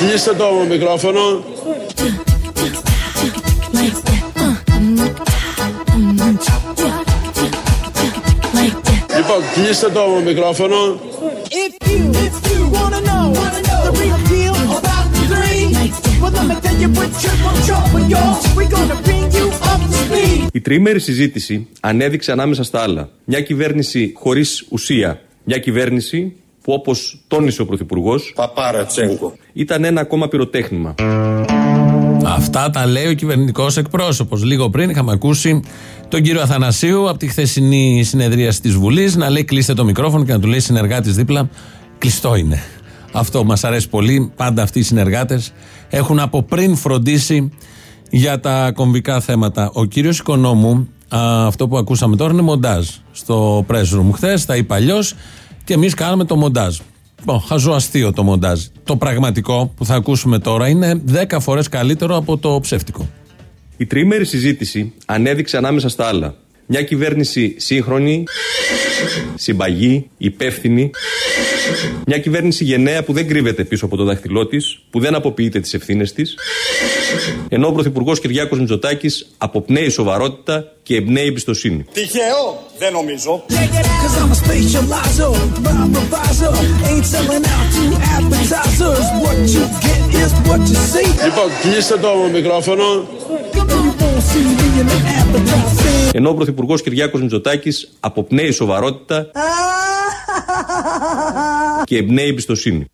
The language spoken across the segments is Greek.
κλείστε το μικρόφωνο. Λοιπόν, κλείστε το μικρόφωνο. If you, if you wanna know, the real deal about the three, well let me tell you with triple trouble, y'all, we gonna bring you up to speed. Η τριήμερη συζήτηση ανέδειξε ανάμεσα στα άλλα μια κυβέρνηση χωρίς ουσία, μια κυβέρνηση που όπως τόνισε ο Πρωθυπουργός, Παπάρατσέγκο, ήταν ένα ακόμα πυροτέχνημα. Αυτά τα λέει ο κυβερνητικός εκπρόσωπος. Λίγο πριν είχαμε ακούσει τον κύριο Αθανασίου από τη χθεσινή συνεδρία της Βουλής να λέει κλείστε το μικρόφωνο και να του λέει συνεργάτης δίπλα. Κλειστό είναι. Αυτό μας αρέσει πολύ. Πάντα αυτοί οι συνεργάτες έχουν από πριν φροντίσει για τα κομβικά θέματα. Ο κύριος Οικονόμου, αυτό που ακούσαμε τώρα είναι μοντάζ. Στο press room χθες, τα είπα αλλιώς και εμείς κάναμε το μοντάζ. Λοιπόν, χαζοαστείο το μοντάζ. Το πραγματικό που θα ακούσουμε τώρα είναι 10 φορές καλύτερο από το ψεύτικο. Η τριήμερη συζήτηση ανέδειξε ανάμεσα στα άλλα μια κυβέρνηση σύγχρονη, συμπαγή, υπεύθυνη, μια κυβέρνηση γενναία που δεν κρύβεται πίσω από το δάχτυλό της, που δεν αποποιείται τις ευθύνες της, ενώ ο Πρωθυπουργός Κυριάκος Μητσοτάκης αποπνέει σοβαρότητα και εμπνέει εμπιστοσύνη. Τυχαίο, δεν νομίζω. Λοιπόν, κλείστε το μικρόφωνο. Ενώ ο Πρωθυπουργός Κυριάκος Μητσοτάκης αποπνέει σοβαρότητα και εμπνέει εμπιστοσύνη.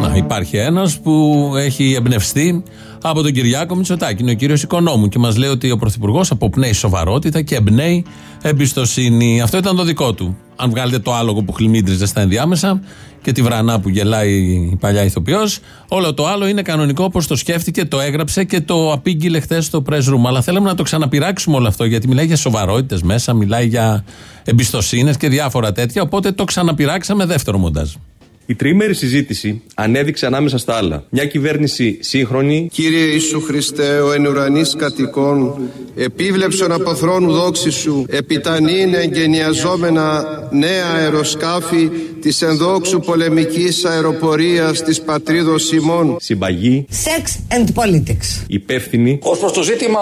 Να, υπάρχει ένας που έχει εμπνευστεί από τον Κυριάκο Μητσοτάκη. Είναι ο κύριος Οικονόμου και μας λέει ότι ο Πρωθυπουργός αποπνέει σοβαρότητα και εμπνέει εμπιστοσύνη. Αυτό ήταν το δικό του. Αν βγάλετε το άλογο που χλιμίντριζε στα ενδιάμεσα και τη βρανά που γελάει η παλιά ηθοποιός, όλο το άλλο είναι κανονικό όπως το σκέφτηκε, το έγραψε και το απήγγειλε χθες στο press room. Αλλά θέλαμε να το ξαναπειράξουμε όλο αυτό γιατί μιλάει για σοβαρότητες μέσα, μιλάει για εμπιστοσύνες και διάφορα τέτοια. Οπότε το ξαναπειράξαμε δεύτερο μοντάζ. Η τριήμερη συζήτηση ανέδειξε ανάμεσα στα άλλα μια κυβέρνηση σύγχρονη. Κύριε Ιησού Χριστέ, ο εν ουρανής κατοικών, επίβλεψον από θρόνου δόξης σου, επιτανήν εγγενιαζόμενα νέα αεροσκάφη της ενδόξου πολεμικής αεροπορίας της πατρίδος Σιμών. Συμπαγή. Sex and politics. Υπεύθυνη. Ως προς το ζήτημα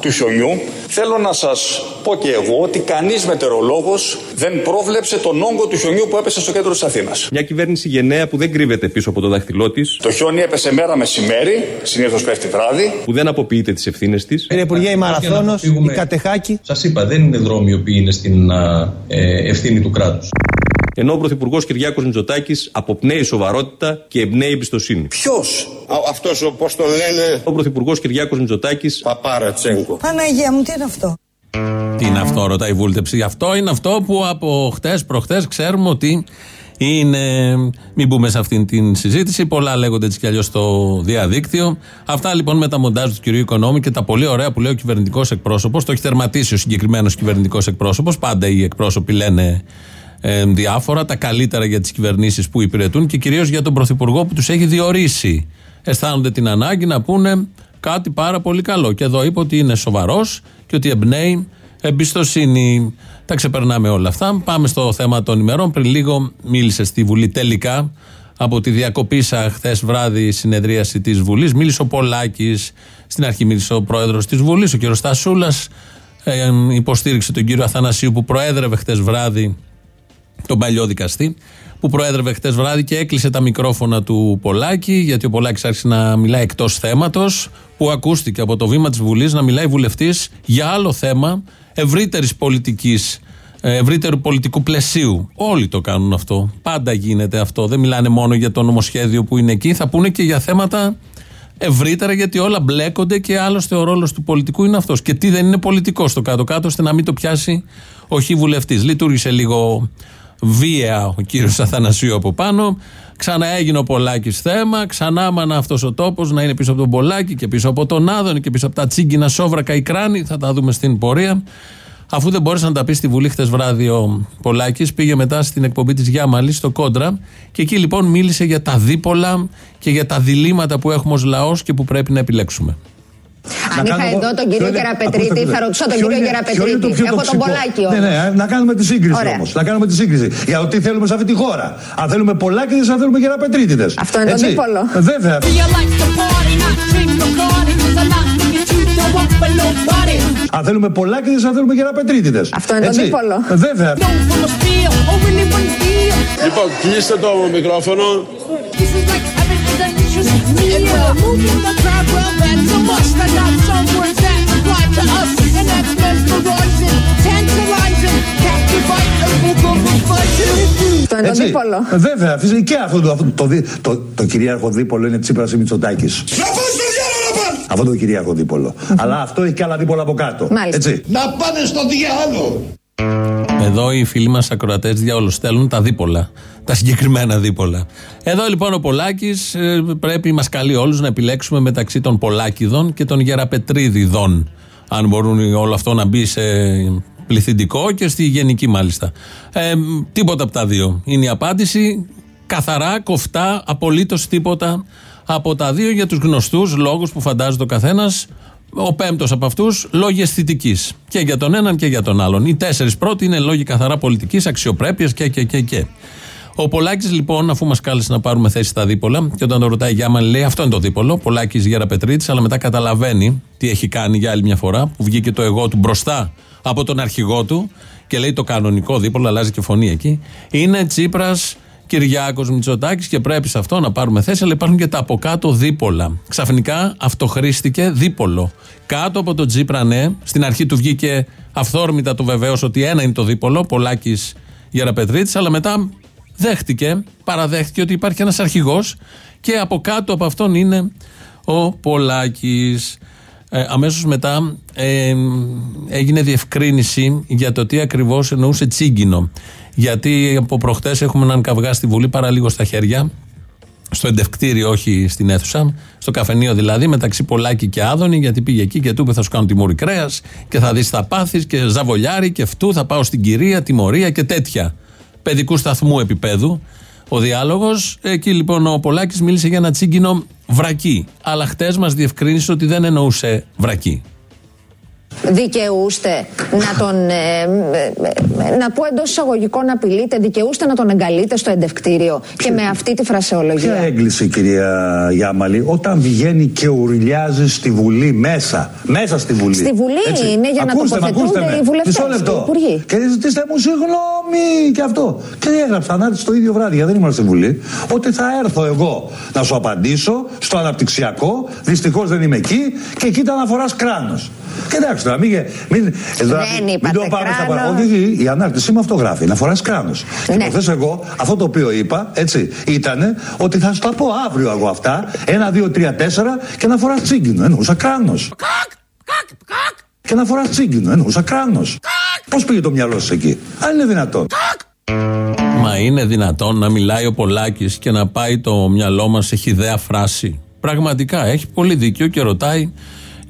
του χιονιού, θέλω να σας πω και εγώ ότι κανείς μετεωρολόγος δεν πρόβλεψε τον όγκο του χιονιού που έπεσε στο κέντρο της Αθήνας. Μια κυβέρνηση γενναία που δεν κρύβεται πίσω από το δάχτυλό της. Το χιόνι έπεσε μέρα μεσημέρι, συνήθως πέφτει βράδυ. Που δεν αποποιείται τις ευθύνες της. Κύριε Υπουργέ, η Μαραθώνος, η Κατεχάκη. Σας είπα, δεν είναι δρόμοι οι οποίοι είναι στην ε, ευθύνη του κράτους. Ενώ ο Πρωθυπουργός Κυριάκος Μητσοτάκης αποπνέει σοβαρότητα και εμπνέει εμπιστοσύνη. Ποιος; Αυτός, όπω το λένε; Ο Πρωθυπουργός Κυριάκος Μητσοτάκης. Παπάρατσέγκο. Παναγία μου, τι είναι αυτό; Τι είναι αυτό, ρωτάει η βούλτεψη. Αυτό είναι αυτό που από χτες προχτές ξέρουμε ότι είναι. Μην μπούμε σε αυτήν την συζήτηση. Πολλά λέγονται έτσι κι αλλιώς στο διαδίκτυο. Αυτά λοιπόν με τα μοντάζ του κυρίου Οικονόμη και τα πολύ ωραία που λέει ο κυβερνητικός εκπρόσωπος. Το έχει τερματίσει ο συγκεκριμένος κυβερνητικός εκπρόσωπος. Πάντα οι εκπρόσωποι λένε ε, διάφορα. Τα καλύτερα για τις κυβερνήσεις που υπηρετούν και κυρίως για τον πρωθυπουργό που τους έχει διορίσει. Αισθάνονται την ανάγκη να πούνε κάτι πάρα πολύ καλό. Και εδώ είπε ότι είναι σοβαρός και ότι εμπνέει εμπιστοσύνη. Τα ξεπερνάμε όλα αυτά. Πάμε στο θέμα των ημερών. Πριν λίγο μίλησε στη Βουλή τελικά από τη διακοπήσα χθες βράδυ συνεδρίαση της Βουλής. Μίλησε ο Πολάκης. Στην αρχή μίλησε ο πρόεδρος της Βουλής, ο κ. Στασούλας. Ε, υποστήριξε τον κύριο Αθανασίου που προέδρευε χθες βράδυ τον παλιό δικαστή που προέδρευε χτες βράδυ και έκλεισε τα μικρόφωνα του Πολάκη, γιατί ο Πολάκης άρχισε να μιλάει εκτός θέματος, που ακούστηκε από το βήμα της Βουλής να μιλάει βουλευτής για άλλο θέμα ευρύτερης πολιτικής, ε, ευρύτερου πολιτικού πλαισίου. Όλοι το κάνουν αυτό. Πάντα γίνεται αυτό. Δεν μιλάνε μόνο για το νομοσχέδιο που είναι εκεί, θα πούνε και για θέματα ευρύτερα, γιατί όλα μπλέκονται και άλλωστε ο ρόλος του πολιτικού είναι αυτός. Και τι δεν είναι πολιτικός στο κάτω-κάτω, ώστε να μην το πιάσει όχι βουλευτής. Λειτουργήσε λίγο βία ο κύριος Αθανασίου από πάνω. Ξανά έγινε ο Πολάκης θέμα. Ξανά μάνα αυτός ο τόπος να είναι πίσω από τον Πολάκη και πίσω από τον Άδωνη και πίσω από τα τσίγκινα σόβρακα ή κράνη. Θα τα δούμε στην πορεία. Αφού δεν μπόρεσε να τα πει στη Βουλή χτες βράδυ ο Πολάκης, πήγε μετά στην εκπομπή της Γιάμαλη στο Κόντρα και εκεί λοιπόν μίλησε για τα δίπολα και για τα διλήμματα που έχουμε ως λαός και που πρέπει να επιλέξουμε. Αν είχα εδώ τον κύριο Γεραπετρίτη, θα ρωτήσω τον κύριο Γεραπετρίτη. Έχω τον Πολάκη Ναι, ναι, να κάνουμε τη σύγκριση όμως. Να κάνουμε τη σύγκριση. Για το τι θέλουμε σε αυτή τη χώρα. Αν θέλουμε Πολάκηδες, αν θέλουμε Γεραπετρίτηδε. Αυτό είναι το δίπολο. Βέβαια. Αν θέλουμε Πολάκηδες, αν θέλουμε Γεραπετρίτηδε. Αυτό είναι το δίπολο. Βέβαια. Λοιπόν, κλείστε το μικρόφωνο. Αυτό είναι το δίπολο. Βέβαια, φυσικά και αυτό το, αυτό, το, το, το, κυρίαρχο δίπολο είναι Τσίπρας ή Μητσοτάκης. Αυτό το κυρίαρχο δίπολο. Αλλά αυτό έχει και άλλα δίπολα από κάτω. Μάλιστα. Έτσι. Να πάνε στο διάλογο. Εδώ οι φίλοι μας ακροατές διάολο στέλνουν τα δίπολα. Τα συγκεκριμένα δίπολα. Εδώ λοιπόν ο Πολάκης πρέπει, μας καλεί όλους να επιλέξουμε μεταξύ των Πολάκηδων και των Γεραπετρίδιδων. Αν μπορούν όλο αυτό να μπει σε πληθυντικό και στη γενική μάλιστα. Ε, τίποτα από τα δύο. Είναι η απάντηση. Καθαρά, κοφτά, απολύτως τίποτα από τα δύο για τους γνωστούς λόγους που φαντάζεται ο καθένας. Ο πέμπτος από αυτούς λόγοι αισθητικής. Και για τον έναν και για τον άλλον. Οι τέσσερις πρώτοι είναι λόγοι καθαρά πολιτικής, αξιοπρέπειας και, και, και, και. Ο Πολάκης, λοιπόν, αφού μας κάλεσε να πάρουμε θέση στα δίπολα, και όταν το ρωτάει Γιάμαν, λέει αυτό είναι το δίπολο. Πολάκης Γέρα Πετρίτης, αλλά μετά καταλαβαίνει τι έχει κάνει για άλλη μια φορά, που βγήκε το εγώ του μπροστά από τον αρχηγό του και λέει το κανονικό δίπολο, αλλάζει και φωνή εκεί. Είναι Τσίπρας Κυριάκος Μητσοτάκης και πρέπει σε αυτό να πάρουμε θέση, αλλά υπάρχουν και τα από κάτω δίπολα. Ξαφνικά αυτοχρήστηκε δίπολο. Κάτω από τον Τσίπρα, ναι, στην αρχή του βγήκε αυθόρμητα το βεβαίως ότι ένα είναι το δίπολο, Πολάκης Γεραπετρίτης, αλλά μετά δέχτηκε, παραδέχτηκε ότι υπάρχει ένας αρχηγός και από κάτω από αυτόν είναι ο Πολάκης. Ε, Αμέσως μετά ε, έγινε διευκρίνηση για το τι ακριβώς εννοούσε τσίγκινο. Γιατί από προχτές έχουμε έναν καυγά στη Βουλή παρά λίγο στα χέρια. Στο εντευκτήριο, όχι στην αίθουσα. Στο καφενείο δηλαδή, μεταξύ Πολάκη και Άδωνη, γιατί πήγε εκεί και του είπε θα σου κάνω τιμωρή κρέας και θα δεις θα πάθεις και ζαβολιάρι και αυτού θα πάω στην κυρία, τιμωρία και τέτοια. Παιδικού σταθμού επίπεδου ο διάλογος. Εκεί λοιπόν ο Πολάκης μίλησε για ένα τσίγκινο βρακί. Αλλά χτες μας διευκρίνησε ότι δεν εννοούσε βρακί. Δικαιούστε να τον. ε, ε, ε, να πω εντός εισαγωγικών να απειλείτε, δικαιούστε να τον εγκαλείτε στο εντευκτήριο και με αυτή τη φρασεολογία. Ποια έγκληση, κυρία Γιάμαλη, όταν βγαίνει και ουρλιάζει στη Βουλή μέσα. Μέσα στη Βουλή. Στη Βουλή Έτσι. είναι για να Ακούστε με, τοποθετούνται ακούστε με. οι βουλευτές, Μισό λεπτό. οι υπουργοί. Και ζητήστε μου συγγνώμη και αυτό. Και έγραψα να έρθει το ίδιο βράδυ, γιατί δεν ήμουν στη Βουλή, ότι θα έρθω εγώ να σου απαντήσω στο αναπτυξιακό. Δυστυχώς δεν είμαι εκεί και εκεί τα αναφορά κράνος. Και εντάξει τώρα, μην, μην, τώρα, μην είπατε το πάμε στα κράνος. παρα- Όχι, η ανάρτησή μου αυτό γράφει. Να φοράς κράνος. Και Ναι. προχθές εγώ, αυτό το οποίο είπα, έτσι, ήταν ότι θα σου τα πω αύριο εγώ αυτά. Ένα, δύο, τρία, τέσσερα και να φοράς τσίγκινο. Εννοούσα κράνος. Και να φοράς τσίγκινο. Εννοούσα κράνος. Πώς πήγε το μυαλό σα εκεί, Αν είναι δυνατόν. Μα είναι δυνατόν να μιλάει ο Πολάκης και να πάει το μυαλό μας σε χιδέα φράση. Πραγματικά έχει πολύ δίκιο και ρωτάει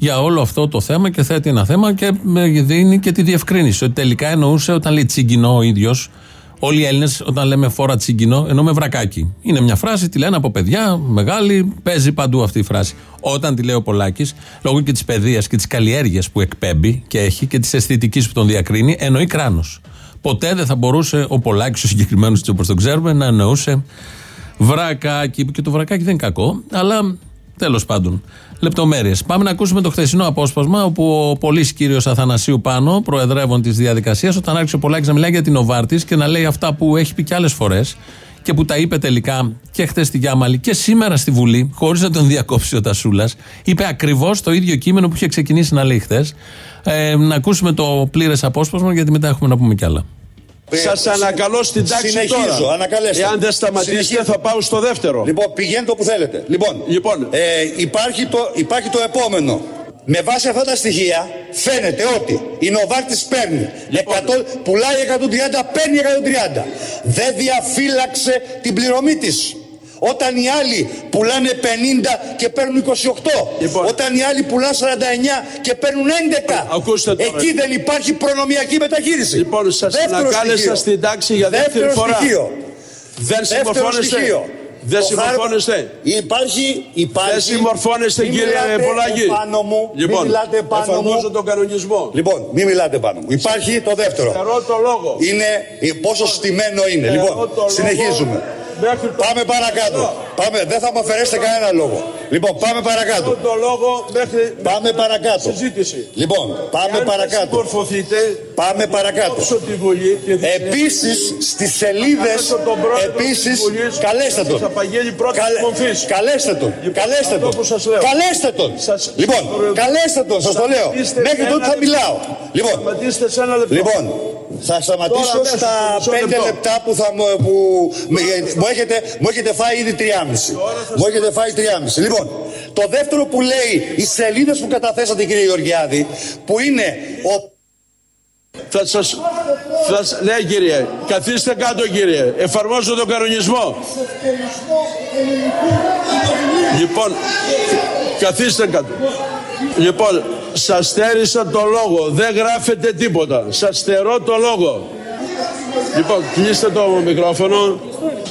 για όλο αυτό το θέμα και θέτει ένα θέμα και με δίνει και τη διευκρίνηση. Ότι τελικά εννοούσε όταν λέει τσίγκινο ο ίδιος. Όλοι οι Έλληνες, όταν λέμε φόρα τσίγκινο, εννοούμε βρακάκι. Είναι μια φράση, τη λένε από παιδιά, μεγάλη, παίζει παντού αυτή η φράση. Όταν τη λέει ο Πολάκης, λόγω και της παιδείας και της καλλιέργειας που εκπέμπει και έχει και της αισθητικής που τον διακρίνει, εννοεί κράνος. Ποτέ δεν θα μπορούσε ο Πολάκης, ο συγκεκριμένος έτσι όπως τον ξέρουμε, να εννοούσε βρακάκι. Και το βρακάκι δεν είναι κακό, αλλά τέλος πάντων. Λεπτομέρειες. Πάμε να ακούσουμε το χθεσινό απόσπασμα όπου ο πολύς κύριος Αθανασίου Πάνο, προεδρεύων της διαδικασίας, όταν άρχισε ο Πολάκης να μιλάει για την Νοβάρτη και να λέει αυτά που έχει πει και άλλες φορές και που τα είπε τελικά και χθες στη Γιάμαλη και σήμερα στη Βουλή, χωρίς να τον διακόψει ο Τασούλας, είπε ακριβώς το ίδιο κείμενο που είχε ξεκινήσει να λέει χθες. Ε, να ακούσουμε το πλήρες απόσπασμα γιατί μετά έχουμε να πούμε κι άλλα. Σας ανακαλώ στην τάξη Συνεχίζω, τώρα. ανακαλέστε. Εάν δεν σταματήσετε Συνεχίζω. θα πάω στο δεύτερο. Λοιπόν, πηγαίνετε όπου θέλετε. Λοιπόν, Λοιπόν. ε, υπάρχει, το, υπάρχει το επόμενο. Με βάση αυτά τα στοιχεία φαίνεται ότι η Νοβάρτης παίρνει Λοιπόν. 100, πουλάει 130, παίρνει 130. Δεν διαφύλαξε την πληρωμή της. Όταν οι άλλοι πουλάνε 50 και παίρνουν 28. Λοιπόν. Όταν οι άλλοι πουλάνε 49 και παίρνουν 11. Ακούστε τώρα. Εκεί δεν υπάρχει προνομιακή μεταχείριση. Λοιπόν, σας Δεύτερο ανακάλεσα στοιχείο. στην τάξη για δεύτερη Δεύτερο φορά. στοιχείο. Δεν Δεύτερο συμμορφώνεστε. στοιχείο. Δεν Το συμμορφώνεστε. χάρτη- Υπάρχει, υπάρχει. Δεν συμμορφώνεστε, Μην κύριε μιλάτε Πολάκη. Επάνω μου. Λοιπόν, μην μιλάτε επάνω εφαρμόζω μου. τον κανονισμό. Λοιπόν, μην μιλάτε πάνω μου. Υπάρχει το δεύτερο. Στερώ το λόγο. Είναι ε, πόσο στημένο είναι. Στερώ Λοιπόν, το λόγο συνεχίζουμε. Μέχρι το- Πάμε παρακάτω. Πάμε, δεν θα μου αφαιρέσετε κανένα λόγο. Λοιπόν, πάμε παρακάτω. Στερώ το λόγο μέχρι Πάμε παρακάτω. συζήτηση. Λοιπόν, πάμε Εάν δεν παρακάτω. συμμορφωθείτε, Πάμε παρακάτω. κόψω τη Βουλή. τη Διεθνή. Επίσης, στις σελίδες, Καλέσω τον πρόεδρο επίσης, της Βουλής καλέστε τον. της απαγγέλει πρώτης Καλέ- μορφής. Καλέστε τον. Καλέστε αυτό τον. που σας λέω. Καλέστε τον. Σας- Λοιπόν, σας- καλέστε τον, σας το λέω. Σταματήστε Μέχρι σε τότε ένα θα λεπτό. μιλάω. Λοιπόν, Σταματήστε σε ένα λεπτό. Λοιπόν, θα σταματήσω Τώρα, στα μισό πέντε λεπτό. λεπτά που, θα, μου- που με- μου, έχετε, μου έχετε φάει ήδη τριάμιση. Μου έχετε φάει τριάμιση. Λοιπόν, το δεύτερο που λέει οι σελίδες που καταθέσατε κύριε Γεωργιάδη, που είναι ο Θα σας... Θα, σ- ναι κύριε, καθίστε κάτω κύριε. Εφαρμόζω τον κανονισμό. Λοιπόν, καθίστε κάτω. Λοιπόν, σας στέρισα το λόγο. Δεν γράφετε τίποτα. Σας στερώ το λόγο. Λοιπόν, κλείστε το μικρόφωνο.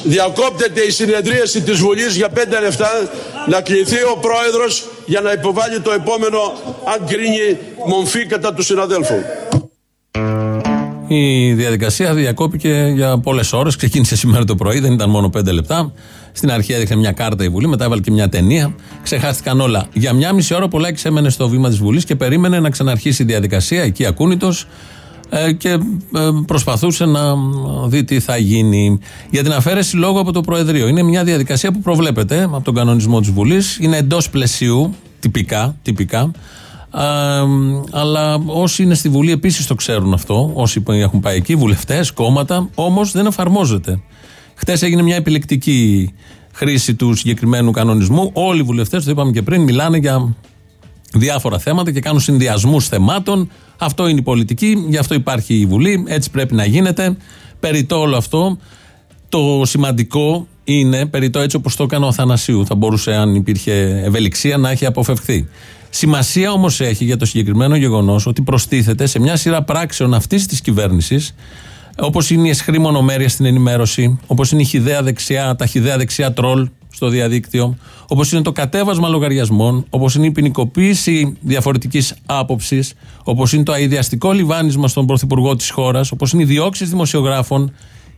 Διακόπτεται η συνεδρίαση της Βουλής για πέντε λεπτά να κληθεί ο Πρόεδρος για να υποβάλει το επόμενο αν κρίνει μομφή κατά του συναδέλφου. Η διαδικασία διακόπηκε για πολλές ώρες. Ξεκίνησε σήμερα το πρωί, δεν ήταν μόνο πέντε λεπτά. Στην αρχή έδειχνε μια κάρτα η Βουλή, μετά έβαλε και μια ταινία. Ξεχάστηκαν όλα. Για μια μισή ώρα ο Πολάκη έμενε στο βήμα της Βουλής και περίμενε να ξαναρχίσει η διαδικασία, εκεί ακούνητος, και ε, προσπαθούσε να δει τι θα γίνει. Για την αφαίρεση λόγω από το Προεδρείο. Είναι μια διαδικασία που προβλέπεται από τον κανονισμό της Βουλής. Είναι εντός πλαισίου, τυπικά, τυπικά. Α, αλλά όσοι είναι στη Βουλή επίσης το ξέρουν αυτό. Όσοι έχουν πάει εκεί, βουλευτές, κόμματα, όμως δεν εφαρμόζεται. Χτες έγινε μια επιλεκτική χρήση του συγκεκριμένου κανονισμού. Όλοι οι βουλευτές, το είπαμε και πριν, μιλάνε για διάφορα θέματα και κάνουν συνδυασμούς θεμάτων. Αυτό είναι η πολιτική, γι' αυτό υπάρχει η Βουλή, έτσι πρέπει να γίνεται. Περί το όλο αυτό, το σημαντικό είναι, περί το έτσι όπως το έκανε ο Θανασίου, θα μπορούσε, αν υπήρχε ευελιξία, να έχει αποφευχθεί. Σημασία όμως έχει για το συγκεκριμένο γεγονός ότι προστίθεται σε μια σειρά πράξεων αυτής της κυβέρνησης, όπως είναι η εσχρή μονομέρεια στην ενημέρωση, όπως είναι η χιδαία δεξιά, τα χιδαία δεξιά τρόλ στο διαδίκτυο, όπως είναι το κατέβασμα λογαριασμών, όπως είναι η ποινικοποίηση διαφορετικής άποψης, όπως είναι το αειδιαστικό λιβάνισμα στον πρωθυπουργό της χώρας, όπως είναι οι διώξεις δημοσιογράφων.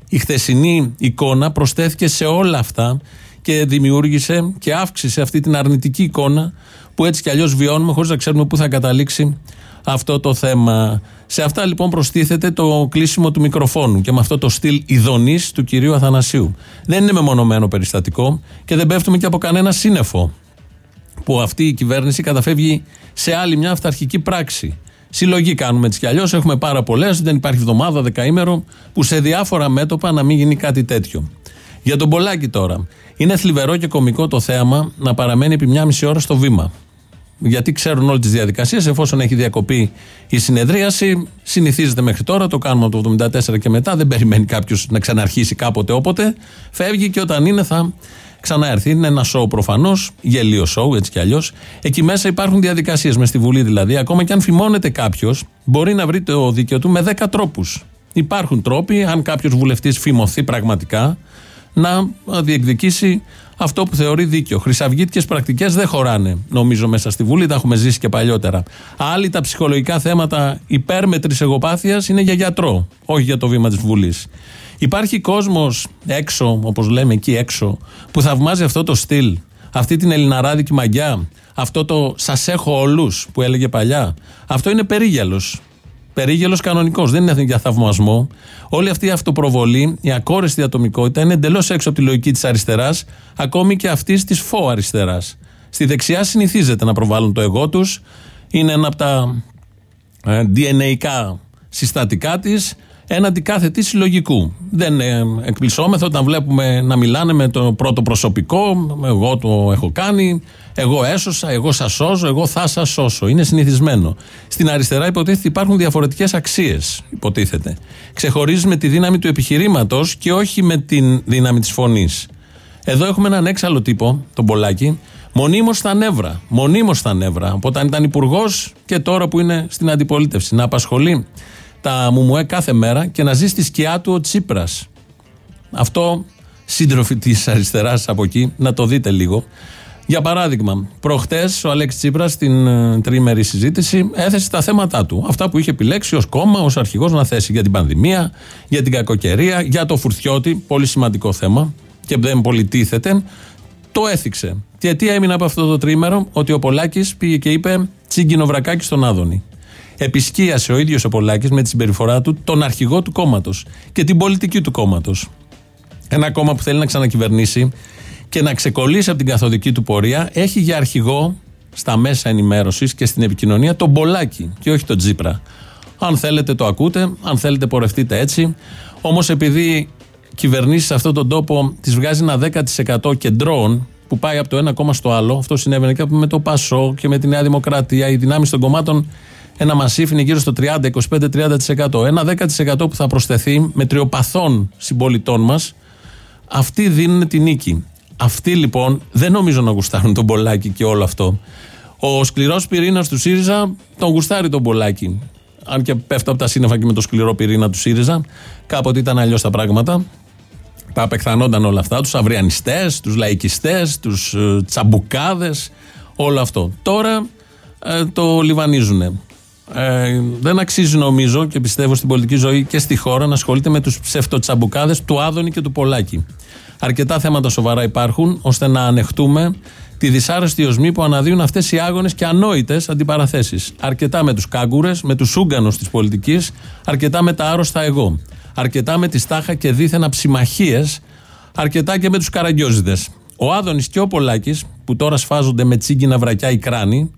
Η χθεσινή εικόνα προσθέθηκε σε όλα αυτά και δημιούργησε και αύξησε αυτή την αρνητική εικόνα που έτσι κι αλλιώς βιώνουμε χωρίς να ξέρουμε πού θα καταλήξει αυτό το θέμα. Σε αυτά λοιπόν προστίθεται το κλείσιμο του μικροφόνου και με αυτό το στυλ ειδονής του κυρίου Αθανασίου. Δεν είναι μεμονωμένο περιστατικό και δεν πέφτουμε και από κανένα σύννεφο που αυτή η κυβέρνηση καταφεύγει σε άλλη μια αυταρχική πράξη. Συλλογή κάνουμε έτσι κι αλλιώς. Έχουμε πάρα πολλές. Δεν υπάρχει εβδομάδα, δεκαήμερο που σε διάφορα μέτωπα να μην γίνει κάτι τέτοιο. Για τον Πολάκη τώρα. Είναι θλιβερό και κομικό το θέαμα να παραμένει επί μια μισή ώρα στο βήμα. Γιατί ξέρουν όλες τις διαδικασίες. Εφόσον έχει διακοπεί η συνεδρίαση, συνηθίζεται μέχρι τώρα. Το κάνουμε από το 1974 και μετά. Δεν περιμένει κάποιος να ξαναρχίσει κάποτε όποτε. Φεύγει και όταν είναι θα ξαναέρθει. Είναι ένα σοου προφανώς, γελίο σοου έτσι κι αλλιώς. Εκεί μέσα υπάρχουν διαδικασίες, μες στη Βουλή δηλαδή. Ακόμα και αν φημώνεται κάποιος, μπορεί να βρει το δίκαιο του με 10 τρόπους. Υπάρχουν τρόποι, αν κάποιος βουλευτής φημωθεί πραγματικά, να διεκδικήσει αυτό που θεωρεί δίκαιο. Χρυσαυγήτικες πρακτικές δεν χωράνε, νομίζω, μέσα στη Βουλή. Τα έχουμε ζήσει και παλιότερα. Άλλοι τα ψυχολογικά θέματα υπέρμετρης εγωπάθειας είναι για γιατρό, όχι για το βήμα της Βουλής. Υπάρχει κόσμος έξω, όπως λέμε εκεί έξω, που θαυμάζει αυτό το στυλ, αυτή την ελληναράδικη μαγιά, αυτό το σας έχω όλους που έλεγε παλιά. Αυτό είναι περίγελος. Περίγελος κανονικός. Δεν είναι για θαυμασμό. Όλη αυτή η αυτοπροβολή, η ακόρεστη ατομικότητα είναι εντελώς έξω από τη λογική της αριστεράς, ακόμη και αυτή της φω αριστερά. Στη δεξιά συνηθίζεται να προβάλλουν το εγώ τους. Είναι ένα από τα ε, DNA συστατικά της έναντι κάθε τι συλλογικού. Δεν ε, εκπλησώμεθα όταν βλέπουμε να μιλάνε με το πρώτο προσωπικό. Εγώ το έχω κάνει. Εγώ έσωσα, εγώ σας σώζω, εγώ θα σας σώσω. Είναι συνηθισμένο. Στην αριστερά υποτίθεται υπάρχουν διαφορετικές αξίες. Υποτίθεται. Ξεχωρίζεις με τη δύναμη του επιχειρήματος και όχι με τη δύναμη της φωνής. Εδώ έχουμε έναν έξαλλο τύπο, τον Πολάκη, μονίμως στα νεύρα. Μονίμως στα νεύρα. Από όταν ήταν υπουργός και τώρα που είναι στην αντιπολίτευση. Να απασχολεί τα μουμουέ κάθε μέρα και να ζει στη σκιά του ο Τσίπρας. Αυτό σύντροφοι της αριστεράς από εκεί, να το δείτε λίγο. Για παράδειγμα, προχτές ο Αλέξη Τσίπρας στην ε, τρίμερη συζήτηση έθεσε τα θέματα του. Αυτά που είχε επιλέξει ως κόμμα, ως αρχηγός να θέσει για την πανδημία, για την κακοκαιρία, για το φουρτιώτη. Πολύ σημαντικό θέμα και δεν πολιτίθεται. Το έθιξε. Και τι έμεινε από αυτό το τρίμερο, ότι ο Πολάκης πήγε και είπε τσίγκινο βρακάκι στον Άδωνη. Επισκίασε ο ίδιος ο Πολάκης με τη συμπεριφορά του τον αρχηγό του κόμματος και την πολιτική του κόμματος. Ένα κόμμα που θέλει να ξανακυβερνήσει και να ξεκολλήσει από την καθοδική του πορεία έχει για αρχηγό στα μέσα ενημέρωσης και στην επικοινωνία τον Πολάκη και όχι τον Τζίπρα. Αν θέλετε το ακούτε, αν θέλετε πορευτείτε έτσι. Όμως επειδή κυβερνήσεις σε αυτόν τον τόπο τις βγάζει ένα 10% κεντρών που πάει από το ένα κόμμα στο άλλο, αυτό συνέβαινε και με το Πασό και με τη Νέα Δημοκρατία, οι δυνάμεις των κομμάτων ένα μασίφ είναι γύρω στο 30, 25-30%. Ένα 10% που θα προσθεθεί με τριοπαθών συμπολιτών μας, αυτοί δίνουν τη νίκη. Αυτοί λοιπόν δεν νομίζω να γουστάρουν τον Πολάκη και όλο αυτό. Ο σκληρός πυρήνας του ΣΥΡΙΖΑ τον γουστάρει τον Πολάκη. Αν και πέφτω από τα σύννεφα και με το σκληρό πυρήνα του ΣΥΡΙΖΑ. Κάποτε ήταν αλλιώς τα πράγματα. Τα απεχθανόταν όλα αυτά. Τους αυριανιστές, τους λαϊκιστές, τους ε, τσαμπουκάδες, όλο αυτό. Τώρα ε, το λιβανίζουν. Ε, δεν αξίζει νομίζω και πιστεύω στην πολιτική ζωή και στη χώρα να ασχολείται με τους ψευτοτσαμπουκάδες του Άδωνη και του Πολάκη. Αρκετά θέματα σοβαρά υπάρχουν ώστε να ανεχτούμε τη δυσάρεστη οσμή που αναδύουν αυτές οι άγονες και ανόητες αντιπαραθέσεις. Αρκετά με τους κάγκουρες, με τους Ούγκανου της πολιτικής, αρκετά με τα άρρωστα εγώ. Αρκετά με τι τάχα και δίθεν αψιμαχίε, αρκετά και με τους καραγκιόζηδες. Ο Άδωνης και ο Πολάκης, που τώρα σφάζονται με τσίγκινα βρακιά οι κράνοι,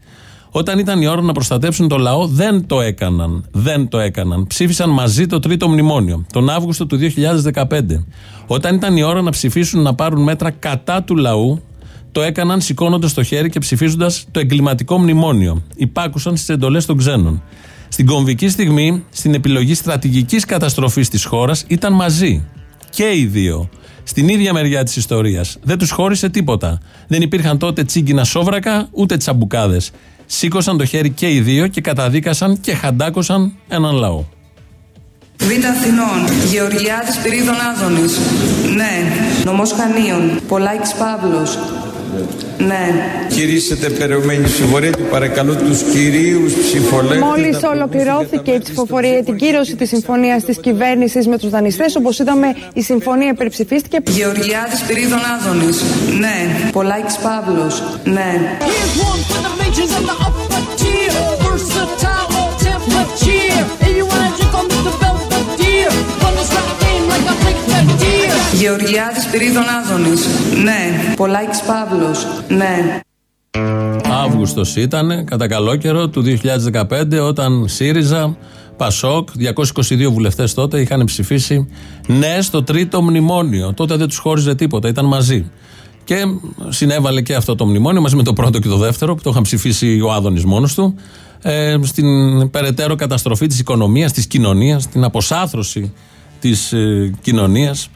όταν ήταν η ώρα να προστατεύσουν το λαό, δεν το έκαναν. Δεν το έκαναν. Ψήφισαν μαζί το τρίτο μνημόνιο, τον Αύγουστο του 2015. Όταν ήταν η ώρα να ψηφίσουν να πάρουν μέτρα κατά του λαού, το έκαναν σηκώνοντας το χέρι και ψηφίζοντας το εγκληματικό μνημόνιο. Υπάκουσαν στις εντολές των ξένων. Στην κομβική στιγμή, στην επιλογή στρατηγικής καταστροφής της χώρας, ήταν μαζί. Και οι δύο. Στην ίδια μεριά της ιστορίας. Δεν τους χώρισε τίποτα. Δεν υπήρχαν τότε τσίγκινα σόβρακα, ούτε τσαμπουκάδες σήκωσαν το χέρι και οι δύο και καταδίκασαν και χαντάκωσαν έναν λαό. Β' Αθηνών, Γεωργιάδης Πυρίδων Άδωνης, ναι. Νομός Χανίων, Πολάκης Παύλος, ναι. Κηρύσσετε περιομένη ψηφορία και παρακαλώ τους κυρίους ψηφολέτε. Μόλις ολοκληρώθηκε η ψηφοφορία για την κύρωση της συμφωνίας της κυβέρνησης με τους δανειστές, όπως είδαμε, η συμφωνία υπερψηφίστηκε. Γεωργιάδης Πυρίδων Άδωνης. Ναι. Πολάκης Παύλος. Ναι. Γεωργιάδης Πυρίδων Άδωνης. Ναι. Πολάκης Παύλος. Ναι. Αύγουστος ήταν, κατά καλό καιρό, του 2015, όταν ΣΥΡΙΖΑ, ΠΑΣΟΚ, 222 βουλευτές τότε είχαν ψηφίσει ναι στο τρίτο μνημόνιο. Τότε δεν τους χώριζε τίποτα, ήταν μαζί. Και συνέβαλε και αυτό το μνημόνιο μαζί με το πρώτο και το δεύτερο, που το είχαν ψηφίσει ο Άδωνης μόνος του, ε, στην περαιτέρω καταστροφή της οικονομίας, της κοινωνίας, την αποσάθρωση της ε, κοινωνίας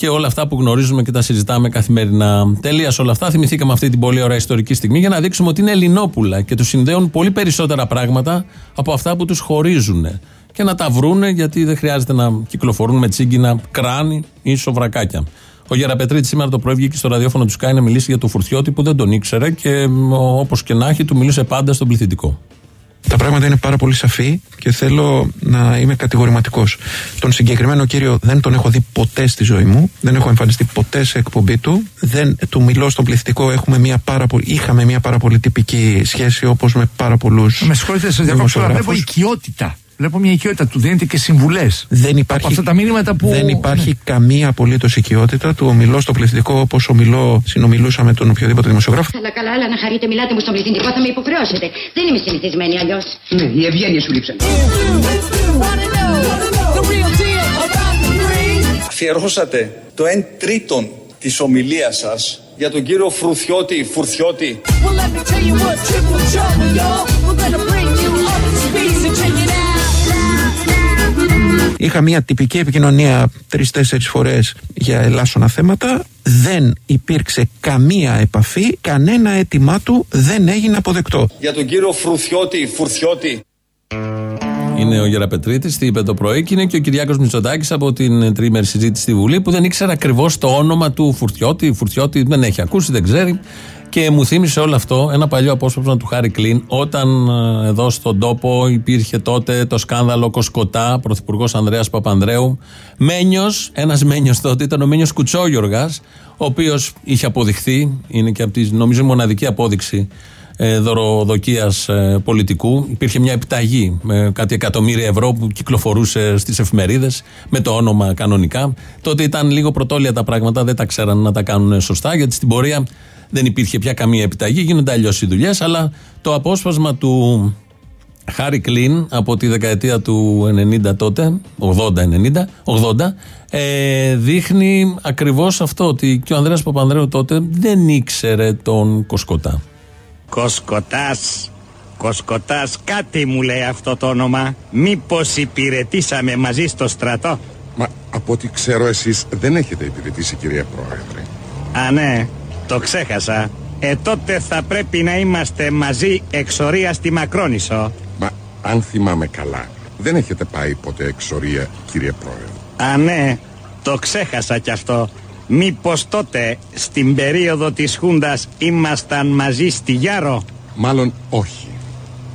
και όλα αυτά που γνωρίζουμε και τα συζητάμε καθημερινά. Τελεία όλα αυτά. Θυμηθήκαμε αυτή την πολύ ωραία ιστορική στιγμή για να δείξουμε ότι είναι Ελληνόπουλα και τους συνδέουν πολύ περισσότερα πράγματα από αυτά που τους χωρίζουν. Και να τα βρούνε γιατί δεν χρειάζεται να κυκλοφορούν με τσίγκινα κράνη ή σοβρακάκια. Ο Γεραπετρίτης σήμερα το πρωί βγήκε στο ραδιόφωνο του Σκάι να μιλήσει για το Φουρτιώτη που δεν τον ήξερε και όπως και να έχει του μιλούσε πάντα στον πληθυντικό. Τα πράγματα είναι πάρα πολύ σαφή και θέλω να είμαι κατηγορηματικός. Τον συγκεκριμένο κύριο δεν τον έχω δει ποτέ στη ζωή μου. Δεν έχω εμφανιστεί ποτέ σε εκπομπή του. Δεν του μιλώ στον πληθυντικό. Έχουμε μια πάρα πολύ, είχαμε μια πάρα πολύ τυπική σχέση όπως με πάρα πολλούς. Με συγχωρείτε, σα διακόψω. Βλέπω οικειότητα. Βλέπω μια οικειότητα. Του δίνετε και συμβουλές. Δεν υπάρχει, αυτά τα μήνυματα που... δεν υπάρχει ναι. καμία απολύτως οικειότητα. Του ομιλώ στο πληθυντικό όπως ομιλώ, συνομιλούσα με τον οποιοδήποτε δημοσιογράφο. Καλά, καλά, αλλά να χαρείτε, μιλάτε μου στον πληθυντικό, θα με υποχρεώσετε. Δεν είμαι συνηθισμένη αλλιώς. Ναι, η ευγένεια σου λείψαν. Αφιερώσατε το 1 τρίτον της ομιλίας σας για τον κύριο Φρουθιώτη, Φουρθιώτη. Είχα μια τυπική επικοινωνία τρει-τέσσερι φορές για ελάσσονα θέματα. Δεν υπήρξε καμία επαφή, κανένα αίτημά του δεν έγινε αποδεκτό. Για τον κύριο Φρουθιώτη, Φουρθιώτη. Είναι ο Γεραπετρίτης, τι είπε το πρωί, και είναι και ο Κυριάκος Μητσοτάκης από την τρίμερη συζήτηση στη Βουλή, που δεν ήξερε ακριβώς το όνομα του Φουρτιώτη. Φουρτιώτη δεν έχει ακούσει, δεν ξέρει. Και μου θύμισε όλο αυτό ένα παλιό απόσπασμα του Χάρη Κλίν, όταν ε, εδώ στον τόπο υπήρχε τότε το σκάνδαλο Κοσκοτά, πρωθυπουργός Ανδρέας Παπανδρέου. Μένιος, ένας Μένιος τότε ήταν ο Μένιος Κουτσόγιοργας, ο οποίος είχε αποδειχθεί, είναι και από τη νομίζω μοναδική απόδειξη ε, δωροδοκίας ε, πολιτικού. Υπήρχε μια επιταγή με κάτι εκατομμύρια ευρώ που κυκλοφορούσε στις εφημερίδες με το όνομα κανονικά. Τότε ήταν λίγο πρωτόλια τα πράγματα, δεν τα ξέραν να τα κάνουν σωστά, γιατί στην πορεία δεν υπήρχε πια καμία επιταγή, γίνονται αλλιώς οι δουλειές. Αλλά το απόσπασμα του Χάρη Κλίν από τη δεκαετία του 90 τότε, 80-90, 80, ε, δείχνει ακριβώς αυτό ότι και ο Ανδρέας Παπανδρέου τότε δεν ήξερε τον Κοσκοτά. Κοσκοτάς, Κοσκοτάς, κάτι μου λέει αυτό το όνομα. Μήπως υπηρετήσαμε μαζί στο στρατό; Μα από ό,τι ξέρω εσείς δεν έχετε υπηρετήσει κυρία Πρόεδρε. Α ναι, το ξέχασα. Ε τότε θα πρέπει να είμαστε μαζί εξορία στη Μακρόνισο. Μα αν θυμάμαι καλά, δεν έχετε πάει ποτέ εξορία κύριε Πρόεδρε; Α ναι, το ξέχασα κι αυτό. Μήπως τότε στην περίοδο της Χούντας ήμασταν μαζί στη Γιάρο; Μάλλον όχι.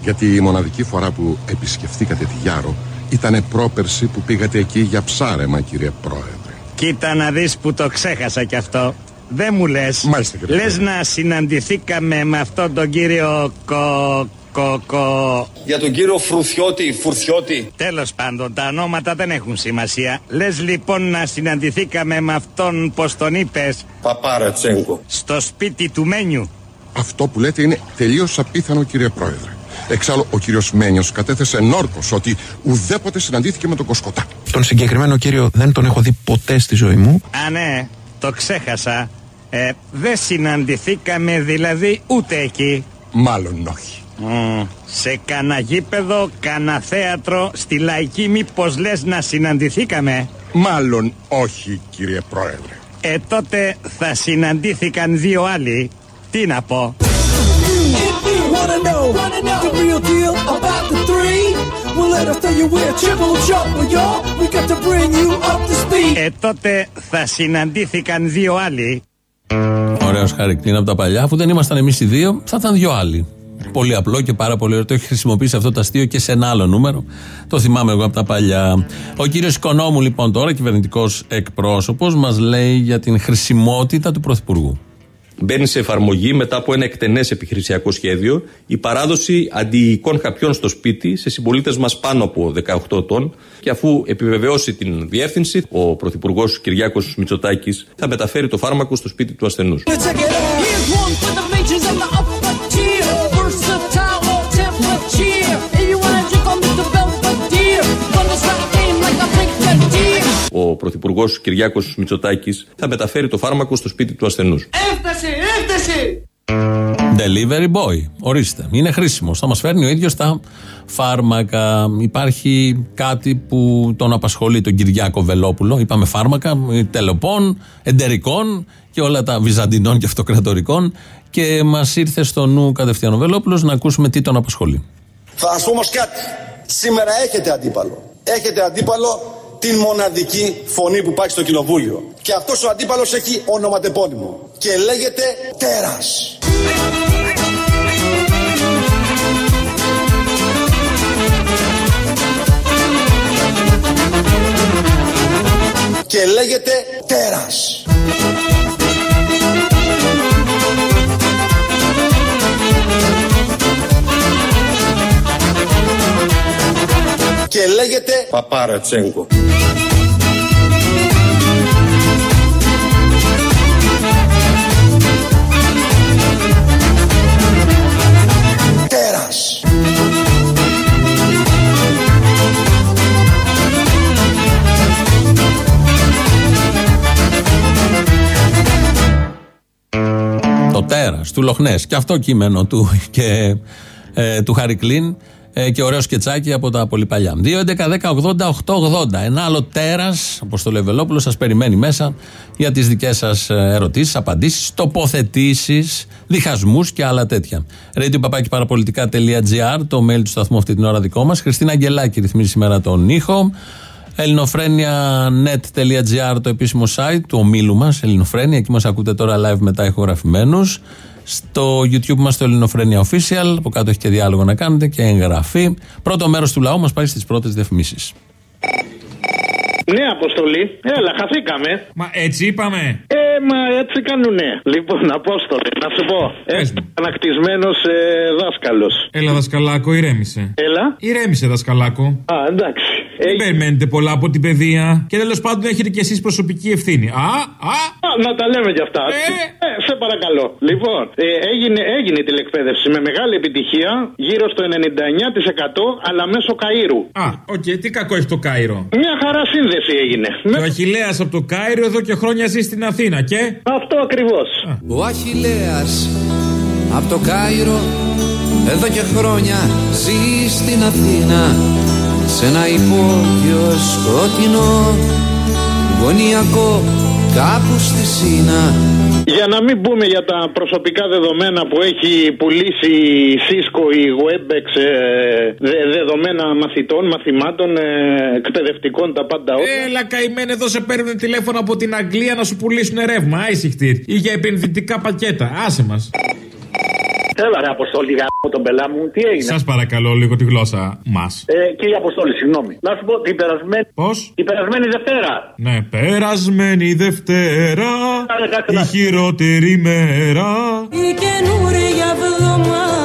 Γιατί η μοναδική φορά που επισκεφθήκατε τη Γιάρο ήταν πρόπερση που πήγατε εκεί για ψάρεμα κύριε Πρόεδρε. Κοίτα να δεις που το ξέχασα κι αυτό. Δεν μου λες. Μάλιστα, κύριε Λες να συναντηθήκαμε με αυτόν τον κύριο Κο... Κο... Κο... Για τον κύριο Φρουθιώτη, Φουρθιώτη. Τέλος πάντων, τα ονόματα δεν έχουν σημασία. Λες λοιπόν να συναντηθήκαμε με αυτόν, πως τον είπες, Παπάρα Τσέγκο. στο σπίτι του Μένιου. Αυτό που λέτε είναι τελείως απίθανο κύριε Πρόεδρε. Εξάλλου ο κύριος Μένιος κατέθεσε νόρκος ότι ουδέποτε συναντήθηκε με τον Κοσκοτά. Τον συγκεκριμένο κύριο δεν τον έχω δει ποτέ στη ζωή μου. Α ναι, το ξέχασα. Ε, δεν συναντηθήκαμε δηλαδή ούτε εκεί. Μάλλον όχι. Μμ, σε κανένα γήπεδο, κανένα θέατρο, στη λαϊκή μήπως λες να συναντηθήκαμε; Μάλλον όχι κύριε Πρόεδρε. Ε, τότε θα συναντήθηκαν δύο άλλοι. Τι να πω. Let us tell you we're triple trouble, y'all. We got to bring you up to speed. Ε, τότε θα συναντήθηκαν δύο άλλοι. Ωραίο Χάρη Κλίν από τα παλιά. Αφού δεν ήμασταν εμείς οι δύο, θα ήταν δύο άλλοι. Πολύ απλό και πάρα πολύ ωραίο. Το έχεις χρησιμοποιήσει αυτό το αστείο και σε ένα άλλο νούμερο. Το θυμάμαι εγώ από τα παλιά. Ο κύριος Οικονόμου, λοιπόν, τώρα κυβερνητικός εκπρόσωπος, μας λέει για την χρησιμότητα του Πρωθυπουργού. Μπαίνει σε εφαρμογή μετά από ένα εκτενές επιχειρησιακό σχέδιο. Η παράδοση αντιοικών χαπιών στο σπίτι σε συμπολίτες μας πάνω από 18 ετών. Και αφού επιβεβαιώσει την διεύθυνση, ο Πρωθυπουργός Κυριάκος Μητσοτάκης θα μεταφέρει το φάρμακο στο σπίτι του ασθενούς. Ο Πρωθυπουργός Κυριάκος Μητσοτάκης θα μεταφέρει το φάρμακο στο σπίτι του ασθενούς. Έφτασε, έφτασε. Delivery boy. Ορίστε. Είναι χρήσιμο. Θα μας φέρνει ο ίδιος τα φάρμακα. Υπάρχει κάτι που τον απασχολεί τον Κυριάκο Βελόπουλο. Είπαμε φάρμακα, τελεπών, εντερικών και όλα τα βυζαντινών και αυτοκρατορικών. Και μας ήρθε στο νου κατευθείαν ο Βελόπουλος να ακούσουμε τι τον απασχολεί. Θα σας πω όμως κάτι. Σήμερα έχετε αντίπαλο. Έχετε αντίπαλο την μοναδική φωνή που υπάρχει στο κοινοβούλιο. Και αυτός ο αντίπαλος έχει ονοματεπώνυμο. Και λέγεται Τέρας. Και λέγεται Τέρας. Παπάρα Τσέγκο. Τέρας. Το τέρας του Λοχνές. Και αυτό κείμενο του και ε, του Χάρη Κλίν Ε, και ωραίο σκετσάκι από τα πολύ παλιά. 2.11.10.80.880. Ένα άλλο τέρας, όπω το λέει ο Βελόπουλο, σας περιμένει μέσα για τις δικές σας ερωτήσεις, απαντήσεις, τοποθετήσεις, διχασμούς και άλλα τέτοια. Radio παραπολιτικά.gr, το mail του σταθμού αυτή την ώρα δικό μας. Χριστίνα Αγγελάκη ρυθμίζει σήμερα τον ήχο. ελληνοφρένια.net.gr το επίσημο site του ομίλου μας, Ελληνοφρένια. Εκεί μας ακούτε τώρα live μετά ηχογραφημένους. Στο YouTube μας το Ελληνοφρένια Official. Από κάτω έχει και διάλογο να κάνετε και εγγραφή. Πρώτο μέρος του λαού μας πάει στις πρώτες διαφημίσεις. Ναι, Αποστολή. Έλα, χαθήκαμε. Μα έτσι είπαμε. Ε, μα έτσι κάνουνε. Λοιπόν, Απόστολη, να σου πω. Ε, Ανακτισμένος ε, δάσκαλος. Έλα, δασκαλάκο, ηρέμησε. Έλα. Ηρέμησε, δασκαλάκο. Α, εντάξει. Δεν περιμένετε πολλά από την παιδεία. Και τέλος πάντων έχετε κι εσείς προσωπική ευθύνη. Α, α. Α, να τα λέμε κι αυτά. Ε, σε παρακαλώ. Λοιπόν, ε, έγινε, έγινε η τηλεκπαίδευση με μεγάλη επιτυχία, γύρω στο 99% αλλά μέσω Καΐρου. Α, οκ, τι κακό έχει το Κάιρο. Μια χαρά σύνδεση έγινε. Και ο Αχιλλέας από το Κάιρο εδώ και χρόνια ζει στην Αθήνα και; Αυτό ακριβώς. Ο Αχιλλέας από το Κάιρο εδώ και χρόνια ζει στην Αθήνα σε ένα υπόγειο σκοτεινό γωνιακό κάπου στη Σίνα Για να μην πούμε για τα προσωπικά δεδομένα που έχει πουλήσει η Cisco ή η Webex, ε, δε- δεδομένα μαθητών, μαθημάτων, ε, εκπαιδευτικών, τα πάντα όλα. Έλα, καημένε, εδώ σε παίρνουν τηλέφωνο από την Αγγλία να σου πουλήσουν ρεύμα. Άισιχτήρ. Ή για επενδυτικά πακέτα. Άσε μας. Έλα ρε Αποστόλη γάμο τον πελά μου, τι έγινε; Σας παρακαλώ λίγο τη γλώσσα μας. Ε, κύριε Αποστόλη, συγγνώμη. Να σου πω την περασμένη. Πώς; Την περασμένη Δευτέρα. Ναι, περασμένη Δευτέρα. Η χειρότερη μέρα. Η καινούρια εβδομάδα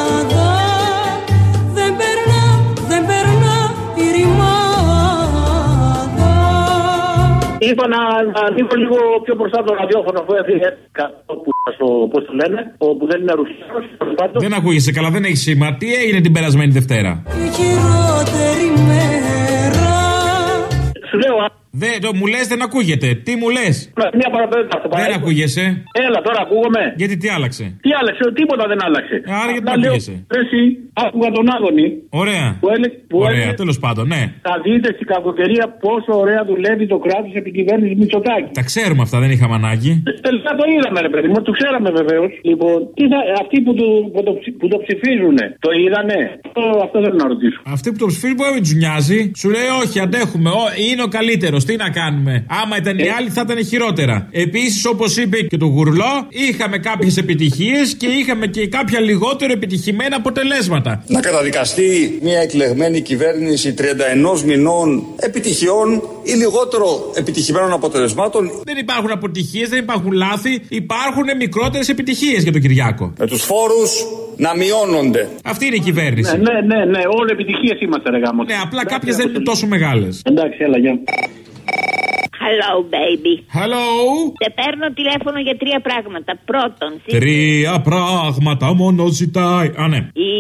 Είπα να, να ανοίγω λίγο πιο μπροστά το ραδιόφωνο αφού έφυγε που στο, πώς το λένε, όπου δεν είναι ρουσιάνος, τέλος πάντων. Δεν ακούγεσαι καλά, δεν έχεις σήμα. Τι έγινε την περασμένη Δευτέρα; Η χειρότερη μέρα. Σου λέω, Δεν, το μου λες, δεν ακούγεται. Τι μου λες; Μια παραπέρα στο Δεν ακούγεσαι. Έλα, τώρα ακούγομαι. Γιατί τι άλλαξε; Τι άλλαξε, τίποτα δεν άλλαξε. Ε, άρα γιατί Απλά δεν λέω, ακούγεσαι; ρε, εσύ, άκουγα τον Άδωνη. Ωραία. Που έλεγε, που Ωραία, έλεγε, τέλος πάντων, ναι. θα δείτε στην κακοκαιρία πόσο ωραία δουλεύει το κράτος επί κυβέρνησης Μητσοτάκης. Τα ξέρουμε αυτά, δεν είχαμε ανάγκη. Τελικά το είδαμε, ρε παιδί μου, το ξέραμε βεβαίως. Λοιπόν, τι θα, αυτοί που το, που το, ψη- που το ψηφίζουν, το είδανε; Αυτό, αυτό θέλω να ρωτήσω. Αυτοί που το ψηφίζουν μπορεί να μην τους νοιάζει. Σου λέει όχι, αντέχουμε. Ο, είναι ο καλύτερος. Τι να κάνουμε; Άμα ήταν οι άλλοι θα ήταν χειρότερα. Επίσης, όπως είπε και το γουρλό, είχαμε κάποιες επιτυχίες και είχαμε και κάποια λιγότερο επιτυχημένα αποτελέσματα. Να καταδικαστεί μια εκλεγμένη κυβέρνηση 31 μηνών επιτυχιών ή λιγότερο επιτυχημένων αποτελεσμάτων Δεν υπάρχουν αποτυχίες, δεν υπάρχουν λάθη. Υπάρχουν μικρότερες επιτυχίες για τον Κυριάκο. με τους φόρους να μειώνονται. Αυτή είναι η κυβέρνηση. Ναι, ναι, ναι, ναι, όλοι επιτυχίες είμαστε, ρε γάμος. Ναι, απλά κάποιες δεν είναι τόσο μεγάλες. Εντάξει, έλα, γεια. Hello, baby. Hello. Σε παίρνω τηλέφωνο για τρία πράγματα. Πρώτον, σύ- Τρία πράγματα μόνο ζητάει. Α, ναι. η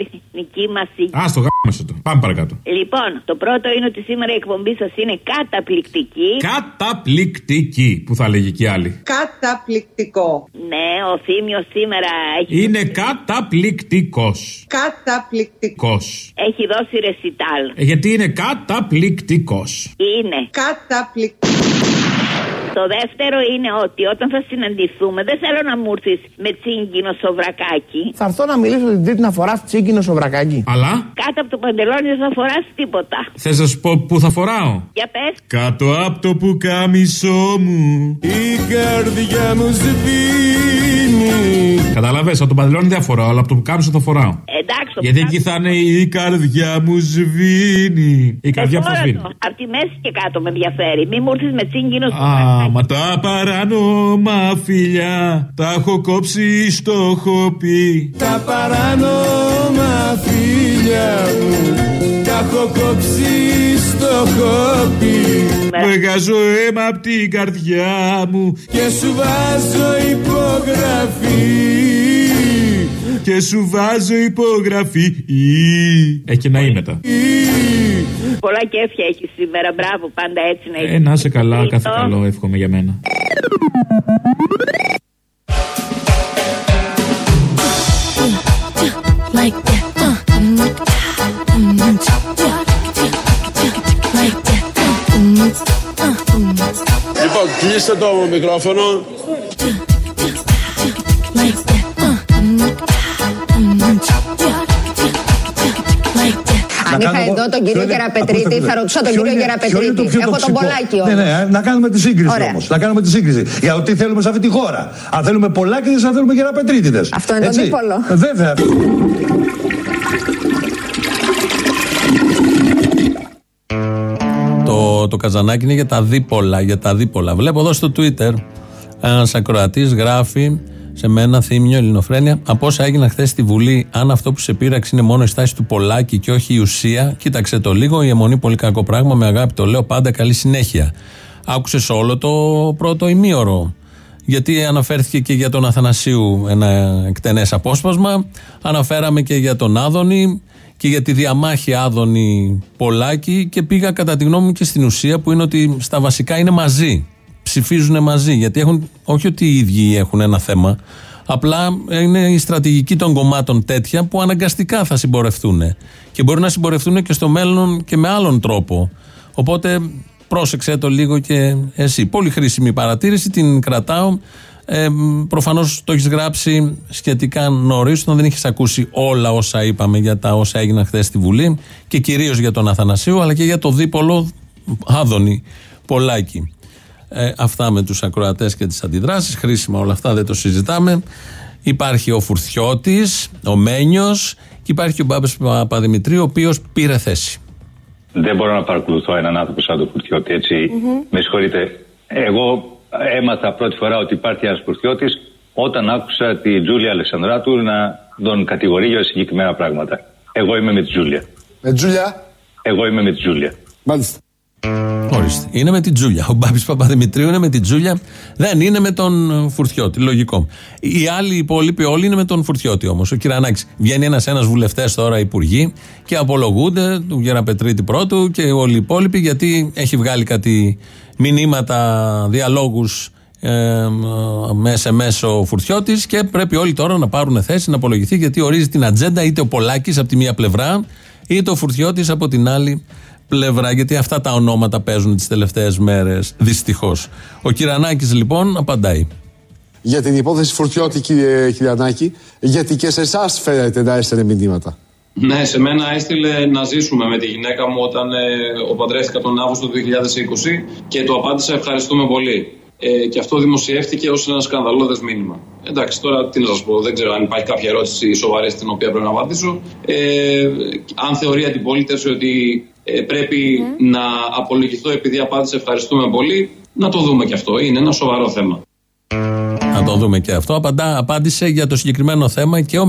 εθνική μας. Α το γάμισε το. Πάμε παρακάτω. Λοιπόν, το πρώτο είναι ότι σήμερα η εκπομπή σας είναι καταπληκτική. Καταπληκτική, που θα λέγει και η άλλη. Καταπληκτικό. Ναι, ο Θήμιος σήμερα έχει, Είναι καταπληκτικός. καταπληκτικός. Έχει δώσει ρεσιτάλ. Ε, γιατί είναι καταπληκτικός. Είναι καταπληκτικό. Το δεύτερο είναι ότι όταν θα συναντηθούμε, δεν θέλω να μου έρθεις με τσίγκινο σοβρακάκι. Θα έρθω να μιλήσω την Τρίτη να φοράς τσίγκινο σοβρακάκι. Αλλά; Κάτω από το παντελόνι δεν θα φοράς τίποτα. θες να σου πω που θα φοράω; Για πες. Κάτω από το πουκάμισό μου Η καρδιά μου σβήνει Καταλαβες, από το παντελόνι δεν θα φοράω Αλλά από το πουκάμισο θα φοράω Εντάξει, το Γιατί εκεί θα είναι η καρδιά μου σβήνει Η καρδιά που θα σβήνει Από τη μέση και κάτω με ενδιαφέρει. Μην μου έρθεις με τσίγκινο Α, μα τα παράνομα φιλιά Τα έχω κόψει στο χοπί. Τα παράνομα φίλια μου Τα έχω κόψει στο χόπι Βγάζω αίμα απ' την καρδιά μου Και σου βάζω υπογραφή Και σου βάζω υπογραφή Έχει και να είναι μετά Πολλά κέφια έχει σήμερα. Μπράβο, πάντα έτσι να είσαι. Ε, να είσαι καλά, κάθε Αυτό. καλό εύχομαι για μένα Like Κλείστε το μικρόφωνο. Αν είχα εδώ τον κύριο Γεραπετρίτη, θα ρωτούσα τον κύριο Γεραπετρίτη. Έχω τον Πολάκιο. Ναι, ναι, να κάνουμε τη σύγκριση Ωραία. όμως. Να κάνουμε τη σύγκριση. Για το τι θέλουμε σε αυτή τη χώρα. Αν θέλουμε πολλάκιδε, αν θέλουμε γεραπετρίτιδες. Αυτό είναι το δίπολο. Βέβαια. Το, το καζανάκι είναι για τα δίπολα, για τα δίπολα. Βλέπω εδώ στο Twitter ένας ακροατής γράφει σε μένα θύμιο ελληνοφρένια από όσα έγιναν χθες στη Βουλή. Αν αυτό που σε πείραξε είναι μόνο η στάση του Πολάκη και όχι η ουσία, κοίταξε το λίγο. Η αιμονή πολύ κακό πράγμα. Με αγάπη το λέω πάντα. Καλή συνέχεια. Άκουσες όλο το πρώτο ημίωρο. Γιατί αναφέρθηκε και για τον Αθανασίου ένα εκτενές απόσπασμα. Αναφέραμε και για τον Άδωνη και για τη διαμάχη Άδωνη Πολάκη και πήγα κατά τη γνώμη μου και στην ουσία που είναι ότι στα βασικά είναι μαζί. Ψηφίζουν μαζί γιατί έχουν, όχι ότι οι ίδιοι έχουν ένα θέμα, απλά είναι η στρατηγική των κομμάτων τέτοια που αναγκαστικά θα συμπορευτούν. Και μπορεί να συμπορευτούν και στο μέλλον και με άλλον τρόπο. Οπότε πρόσεξε το λίγο και εσύ. Πολύ χρήσιμη παρατήρηση, την κρατάω. Ε, Προφανώς το έχεις γράψει σχετικά νωρίς, όταν δεν έχει ακούσει όλα όσα είπαμε για τα όσα έγιναν χθες στη Βουλή και κυρίως για τον Αθανασίου, αλλά και για το δίπολο Άδωνη Πολάκη. Ε, αυτά με τους ακροατές και τις αντιδράσεις χρήσιμα όλα αυτά δεν το συζητάμε υπάρχει ο Φουρθιώτης ο Μένιος και υπάρχει ο Μπάμπης Παπαδημητρίου ο οποίος πήρε θέση Δεν μπορώ να παρακολουθώ έναν άνθρωπο σαν τον Φουρτιώτη, έτσι. Με συγχωρείτε. Εγώ έμαθα πρώτη φορά ότι υπάρχει ένας Φουρτιώτη όταν άκουσα τη Τζούλια Αλεξανδράτου να τον κατηγορεί για συγκεκριμένα πράγματα. Εγώ είμαι με τη Τζούλια. Με Τζούλια; Εγώ είμαι με τη Τζούλια. Μάλιστα. Ορίστε. Είναι με την Τζούλια. Ο Μπάμπης Παπαδημητρίου είναι με την Τζούλια. Δεν είναι με τον ε, Φουρτιώτη. Λογικό. Οι άλλοι υπόλοιποι όλοι είναι με τον Φουρτιώτη όμως. Ο Κυρανάκης. Βγαίνει ένα-ένα βουλευτές τώρα υπουργοί και απολογούνται του Γεραπετρίτη πρώτου και όλοι οι υπόλοιποι γιατί έχει βγάλει κάτι μηνύματα, διαλόγους ε, με SMS ο Φουρτιώτη και πρέπει όλοι τώρα να πάρουν θέση να απολογηθεί γιατί ορίζει την ατζέντα είτε ο Πολάκης από τη μία πλευρά είτε ο Φουρτιώτη από την άλλη πλευρά. Γιατί αυτά τα ονόματα παίζουν τις τελευταίες μέρες, δυστυχώς. Ο Κυρανάκης λοιπόν απαντάει. Για την υπόθεση Φουρτιώτη, κύριε Χιλιανάκη, γιατί και σε εσάς φαίνεται να έστελνε μηνύματα. Ναι, σε μένα έστειλε να ζήσουμε με τη γυναίκα μου όταν ε, ο παντρεύτηκα τον Αύγουστο του 2020 και του απάντησα ευχαριστούμε πολύ. Ε, και αυτό δημοσιεύτηκε ως ένα σκανδαλώδες μήνυμα. Εντάξει, τώρα τι να σας πω, δεν ξέρω αν υπάρχει κάποια ερώτηση σοβαρή στην οποία πρέπει να απαντήσω. Ε, αν θεωρεί αντιπολίτευση ότι ε, πρέπει να απολογηθώ επειδή απάντησε ευχαριστούμε πολύ, να το δούμε και αυτό. Είναι ένα σοβαρό θέμα. Να το δούμε και αυτό. Απαντά, απάντησε για το συγκεκριμένο θέμα και ο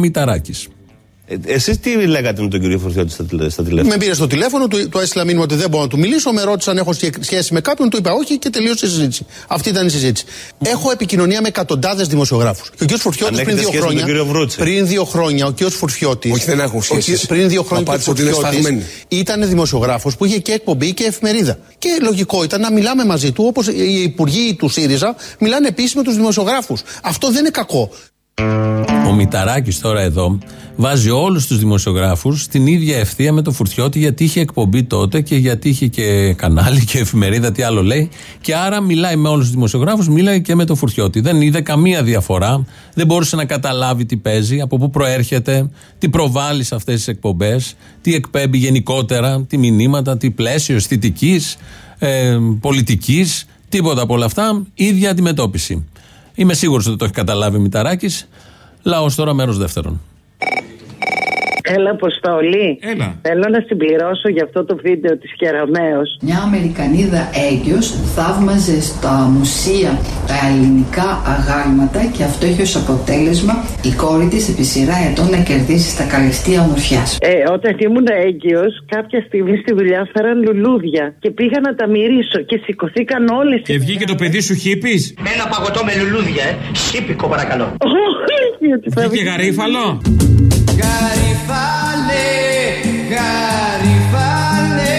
Μηταράκη. Εσείς τι λέγατε με τον κύριο Φορτιώτη στα, τηλε- στα τηλέφωνα; Με πήρε στο τηλέφωνο, του, του έστειλα μήνυμα ότι δεν μπορώ να του μιλήσω. Με ρώτησε αν έχω σχέ- σχέση με κάποιον, του είπα όχι και τελείωσε η συζήτηση. Αυτή ήταν η συζήτηση. Έχω επικοινωνία με εκατοντάδες δημοσιογράφους. Και ο κ. Φουρτιώτη Αν πριν έχετε δύο σχέση με χρόνια. τον κύριο Βρούτσε. Πριν δύο χρόνια ο κ. Φουρτιώτη. Όχι, δεν έχουν σχέσεις. Πριν δύο χρόνια ο κ. Απάντησε ότι είναι Φουρτιώτης σφαγμένη. ήταν δημοσιογράφος που είχε και εκπομπή και εφημερίδα. Και λογικό ήταν να μιλάμε μαζί του όπως οι υπουργοί του ΣΥΡΙΖΑ μιλάνε επίση με τους δημοσιογράφους. Αυτό δεν είναι κακό. Ο Μηταράκης τώρα εδώ βάζει όλους τους δημοσιογράφους στην ίδια ευθεία με το Φουρτιώτη γιατί είχε εκπομπή τότε και γιατί είχε και κανάλι και εφημερίδα, τι άλλο λέει. Και άρα μιλάει με όλους τους δημοσιογράφους, μιλάει και με το Φουρτιώτη. Δεν είδε καμία διαφορά, δεν μπορούσε να καταλάβει τι παίζει, από πού προέρχεται, τι προβάλλει σε αυτές τις εκπομπές, τι εκπέμπει γενικότερα, τι μηνύματα, τι πλαίσιο αισθητικής, ε, πολιτικής, τίποτα από όλα αυτά. ίδια αντιμετώπιση. Είμαι σίγουρος ότι το έχει καταλάβει ο Μηταράκης. Λαός τώρα, μέρος δεύτερον. Έλα, Αποστολή. Έλα. Θέλω να συμπληρώσω για αυτό το βίντεο της Κεραμέως. Μια Αμερικανίδα έγκυος θαύμαζε στα μουσεία τα ελληνικά αγάλματα και αυτό είχε ως αποτέλεσμα η κόρη της επί σειρά ετών να κερδίσει στα καλυστία ομορφιάς. Ε, όταν ήμουν έγκυος, κάποια στιγμή στη δουλειά φέραν λουλούδια και πήγα να τα μυρίσω και σηκωθήκαν όλες Και βγήκε το παιδί σου χίπης; Με ένα παγωτό με λουλούδια, ε. Σύπικο παρακαλώ. Όχι, γιατί θα Βγήκε γαρίφαλο. Γαριφάλε, γαριφάλε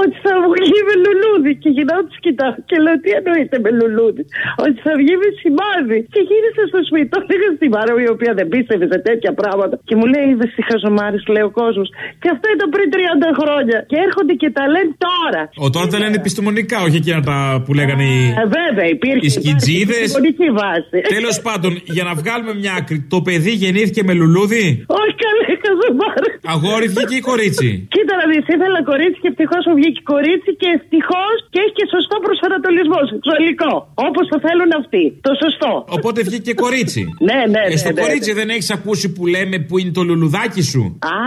Ότι θα βγει με λουλούδι λουλούδι και γυρνάω τους κοιτάω και λέω τι εννοείται με λουλούδι; Ότι θα βγει με σημάδι. Και γύρισα στο σπίτι. Το έλεγα στη Μάρα η οποία δεν πίστευε σε τέτοια πράγματα. Και μου λέει είδες τι χαζομάρι, λέει ο κόσμος. Και αυτό ήταν πριν 30 χρόνια. Και έρχονται και τα λένε τώρα. Ο τώρα τα λένε επιστημονικά, όχι εκείνα τα που λέγανε οι. Ε, βέβαια, υπήρχε. Οι σκιτζίδες. Επιστημονική βάση. Τέλος πάντων, για να βγάλουμε μια άκρη, το παιδί γεννήθηκε με λουλούδι; Όχι καλέ, χαζομάρι. Αγόρι βγήκε ή κορίτσι; Κοίτα να δεις, ήθελα κορίτσι και ευτυχώς μου βγήκε κορίτσι και ευτυχώς και έχει και σωστό προσανατολισμός σεξουαλικό. Όπως το θέλουν αυτοί. Το σωστό. Οπότε βγήκε κορίτσι. Ναι, ναι, Ε, στο ναι, ναι, κορίτσι δεν έχεις ακούσει που λέμε που είναι το λουλουδάκι σου; Α,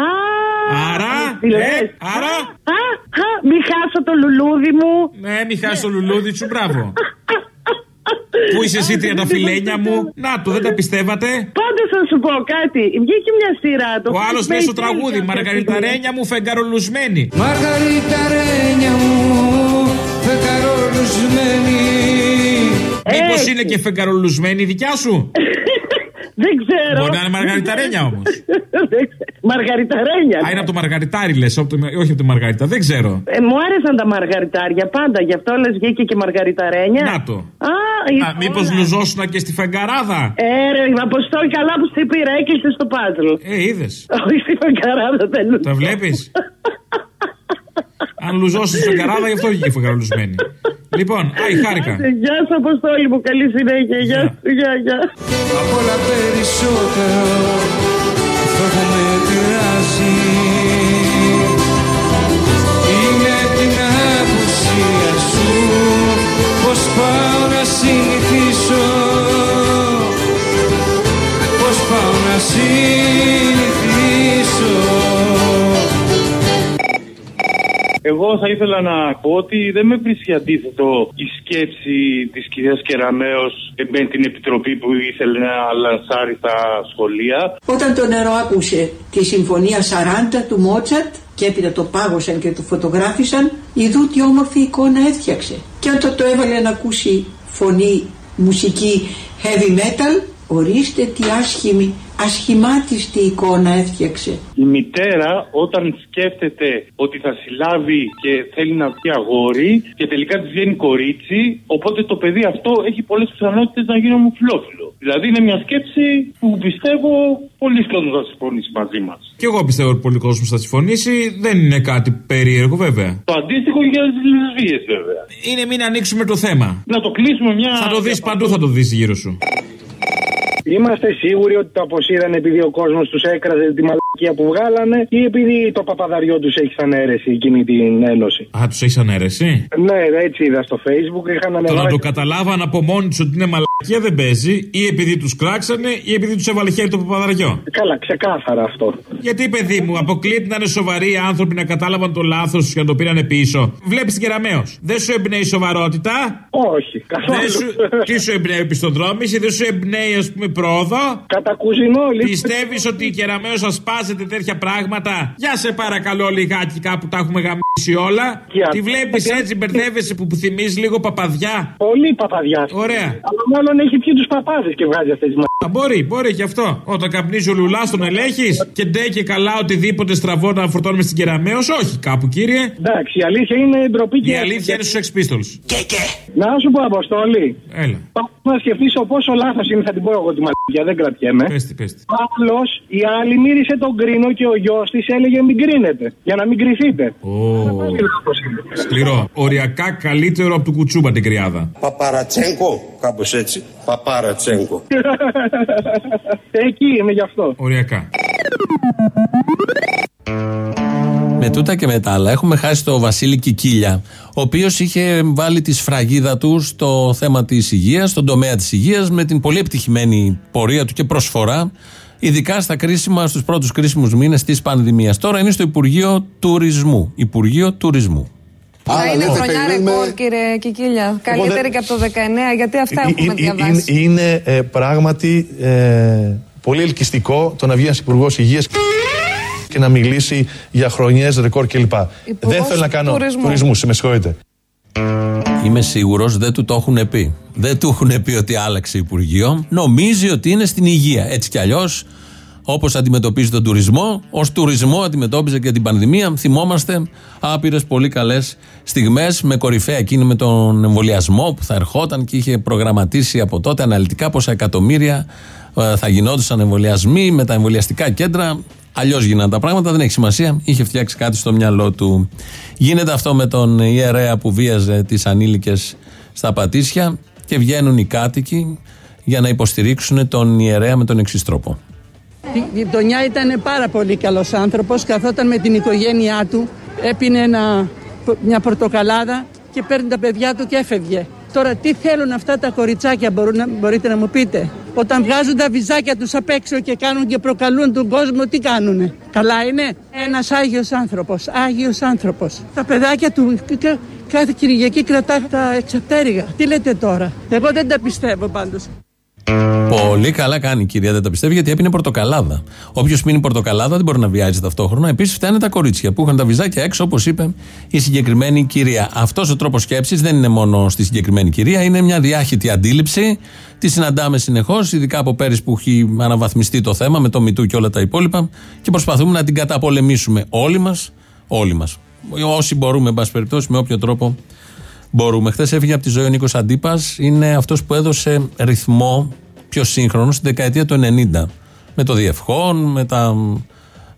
Άρα, τι λες. ε, άρα. Α, α, μη χάσω το λουλούδι μου. Ναι, μη χάσει το λουλούδι σου, μπράβο. Πού είσαι εσύ τριανταφυλένια μου; Να το, δεν τα πιστεύατε; Πάντω θα σου πω κάτι. Βγήκε μια σειρά. Το Ο άλλος Face λέει στο Maker τραγούδι κάποια Μαργαριταρένια μου φεγγαρολουσμένη. Μαργαριταρένια μου φεγγαρολουσμένη Μήπως Έτσι. είναι και φεγγαρολουσμένη η δικιά σου; Δεν ξέρω. Μπορεί να είναι μαργαριταρένια όμως. Δεν ξέρω. Μαργαριταρένια. Α, είναι από το μαργαριτάρι λες, όχι από τη μαργαριτα. Δεν ξέρω. Ε, μου άρεσαν τα μαργαριτάρια πάντα, γι' αυτό λες βγήκε και μαργαριταρένια. Να το. Α, Α, μήπως λουζόσουνα και στη φεγγαράδα; Ε, ρε, Αποστόλη, καλά που σε πήρα, έκλεισε το πάζλ. Ε, είδες. Όχι στη φεγγαράδα, δεν Τα βλέπεις; Αν λουζώσεις στη φεγγαράδα, γι' αυτό βγήκε φεγγαρολουσμένη. Λοιπόν, άι, χάρηκα. Γεια σου, Αποστόλη μου, καλή συνέχεια. Γεια σου, γεια, γεια. Απ' όλα περισσότερο αυτό που με πειράζει Είναι την απουσία σου Πως πάω να συνηθίσω Πως πάω να συνηθίσω Εγώ θα ήθελα να πω ότι δεν με βρίσκει αντίθετο η σκέψη της κυρίας Κεραμέο με την επιτροπή που ήθελε να λανσάρει στα σχολεία. Όταν το νερό άκουσε τη συμφωνία 40 του Μότσαρτ και έπειτα το πάγωσαν και το φωτογράφησαν, ειδού τι όμορφη εικόνα έφτιαξε. Και όταν το έβαλε να ακούσει φωνή, μουσική heavy metal, ορίστε τι άσχημη, ασχημάτιστη εικόνα έφτιαξε. Η μητέρα όταν σκέφτεται ότι θα συλλάβει και θέλει να βγει αγόρι και τελικά της βγαίνει κορίτσι, οπότε το παιδί αυτό έχει πολλές πιθανότητες να γίνει ομοφυλόφιλο. Δηλαδή είναι μια σκέψη που πιστεύω πολλοί κόσμος θα συμφωνήσει μαζί μας. Και εγώ πιστεύω ότι πολλοί κόσμος θα συμφωνήσει. Δεν είναι κάτι περίεργο, βέβαια. Το αντίστοιχο για τις λεσβείες βέβαια. Είναι μην ανοίξουμε το θέμα. Να το κλείσουμε μια... Θα το δεις παντού, θα το δεις γύρω σου. Είμαστε σίγουροι ότι το αποσύρανε επειδή ο κόσμος τους έκραζε τη μαλακία που βγάλανε ή επειδή το παπαδαριό τους έχει σαν αίρεση εκείνη την ένωση. Α, τους έχει ανέρεση. Ναι, έτσι είδα στο facebook. Είχαν Το να ανεβάσει. το καταλάβαν από μόνοι τους ότι είναι μαλακία δεν παίζει, ή επειδή τους κράξανε, ή επειδή τους έβαλε χέρι το παπαδαριό. Καλά, ξεκάθαρα αυτό. Γιατί, παιδί μου, αποκλείεται να είναι σοβαροί οι άνθρωποι να κατάλαβαν το λάθος του και να το πήρανε πίσω. Βλέπεις την κεραμαίο. Δεν σου εμπνέει η σοβαρότητα; Όχι, καθόλου. Δεν σου... Τι σου εμπνέει επιστοδρόμηση, δεν σου εμπνέει, ας πούμε, πρόοδο; Κατά κουζινό, λίγο. Πιστεύεις ότι η κεραμαίο σα σπάζεται τέτοια πράγματα; Για σε παρακαλώ λιγάκι κάπου τα έχουμε γαμίσει όλα. Και Τη αυτό- βλέπει έτσι, μπερδεύεσαι που, που θυμίζει λίγο παπαδιά; Πολύ παπαδιά. Ωραία. Αλλά μάλλον έχει πιει τους παπάδε και βγάζει αυτές τις Α, μπορεί, μπορεί και αυτό. Όταν καπνίζει ο λουλάς, τον ελέγχεις και ντε και καλά οτιδήποτε στραβό να φορτώνουμε στην κεραμαίο. Όχι κάπου, κύριε. Εντάξει, η αλήθεια είναι ντροπή και. Η αλήθεια είναι στους Sex Pistols. Να σου πω, Αποστόλη. Έλα. Πάω να σκεφτεί πόσο λάθος είναι, θα την πω εγώ τη μαλακία, δεν κρατιέμαι. Πέστη, πέστη. Άλλος η άλλη μύρισε τον κρίνο και ο γιος της έλεγε μην κρίνετε. Για να μην κρυθείτε. Ω, Σκληρό. Οριακά καλύτερο από του κουτσούμπα την κρυάδα. Παπαρατσέγκο, κάπως έτσι. Παπαρατσέγκο. Εκεί είμαι γι' αυτό. Οριακά. Με τούτα και με τα άλλα έχουμε χάσει τον Βασίλη Κικίλια, ο οποίος είχε βάλει τη σφραγίδα του στο θέμα της υγείας, στον τομέα της υγείας, με την πολύ επιτυχημένη πορεία του και προσφορά, ειδικά στα κρίσιμα, στους πρώτους κρίσιμους μήνες της πανδημίας. Τώρα είναι στο Υπουργείο Τουρισμού. Υπουργείο Τουρισμού. Θα είναι λέτε, χρονιά περιμένουμε- ρεκόρ, κύριε Κικίλια. Καλύτερη δεν- και από το 19, γιατί αυτά Ε, έχουμε ε, ε, διαβάσει. Είναι, είναι, ε, πράγματι ε, πολύ ελκυστικό το να βγει ένας υπουργός υγείας και να μιλήσει για χρονιές, ρεκόρ κλπ. Δεν θέλω να κάνω τουρισμού. τουρισμού, σε με συγχωρείτε. Είμαι σίγουρος δεν του το έχουν πει. Δεν του έχουν πει ότι άλλαξε Υπουργείο. Νομίζει ότι είναι στην υγεία. Έτσι κι αλλιώς Όπως αντιμετωπίζει τον τουρισμό, ως τουρισμό αντιμετώπιζε και την πανδημία. Θυμόμαστε άπειρες πολύ καλές στιγμές με κορυφαία εκείνη με τον εμβολιασμό που θα ερχόταν και είχε προγραμματίσει από τότε αναλυτικά πόσα εκατομμύρια ε, θα γινόντουσαν εμβολιασμοί με τα εμβολιαστικά κέντρα. Αλλιώς γίνανε τα πράγματα, δεν έχει σημασία. Είχε φτιάξει κάτι στο μυαλό του. Γίνεται αυτό με τον ιερέα που βίαζε τις ανήλικες στα Πατήσια και βγαίνουν οι κάτοικοι για να υποστηρίξουν τον ιερέα με τον εξής τρόπο. Η γειτονιά ήταν πάρα πολύ καλός άνθρωπος, καθόταν με την οικογένειά του, έπινε ένα, μια πορτοκαλάδα και παίρνει τα παιδιά του και έφευγε. Τώρα τι θέλουν αυτά τα κοριτσάκια μπορούν, να- μπορείτε να μου πείτε; Όταν βγάζουν τα βυζάκια τους απ' έξω και κάνουν και προκαλούν τον κόσμο, τι κάνουνε; Καλά είναι; Ένας Άγιος άνθρωπος, Άγιος άνθρωπος. Τα παιδάκια του κα- κα- κάθε Κυριακή κρατά τα εξαπτέρυγα. Τι λέτε τώρα; Εγώ δεν τα πιστεύω πάντως. Πολύ καλά κάνει η κυρία, δεν τα πιστεύει, γιατί έπινε πορτοκαλάδα. Όποιος πίνει πορτοκαλάδα δεν μπορεί να βιάζει ταυτόχρονα. Επίσης, φταίνε τα κορίτσια που είχαν τα βυζάκια έξω, όπως είπε η συγκεκριμένη κυρία. Αυτός ο τρόπος σκέψης δεν είναι μόνο στη συγκεκριμένη κυρία, είναι μια διάχυτη αντίληψη. Τη συναντάμε συνεχώς, ειδικά από πέρυσι που έχει αναβαθμιστεί το θέμα με το Μητού και όλα τα υπόλοιπα. Και προσπαθούμε να την καταπολεμήσουμε όλοι μας. Όλοι μας. Όσοι μπορούμε, εν πάση περιπτώσει, με όποιο τρόπο μπορούμε. Χθες έφυγε από τη ζωή ο Νίκος Αντίπας. Είναι αυτός που έδωσε ρυθμό πιο σύγχρονο στη δεκαετία του 90. Με το Διευχόν, με τα,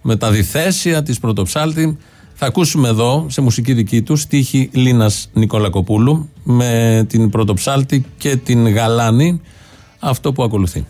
με τα διθέσια της Πρωτοψάλτη. Θα ακούσουμε εδώ, σε μουσική δική του, στίχη Λίνας Νικολακοπούλου, με την Πρωτοψάλτη και την Γαλάνη, αυτό που ακολουθεί.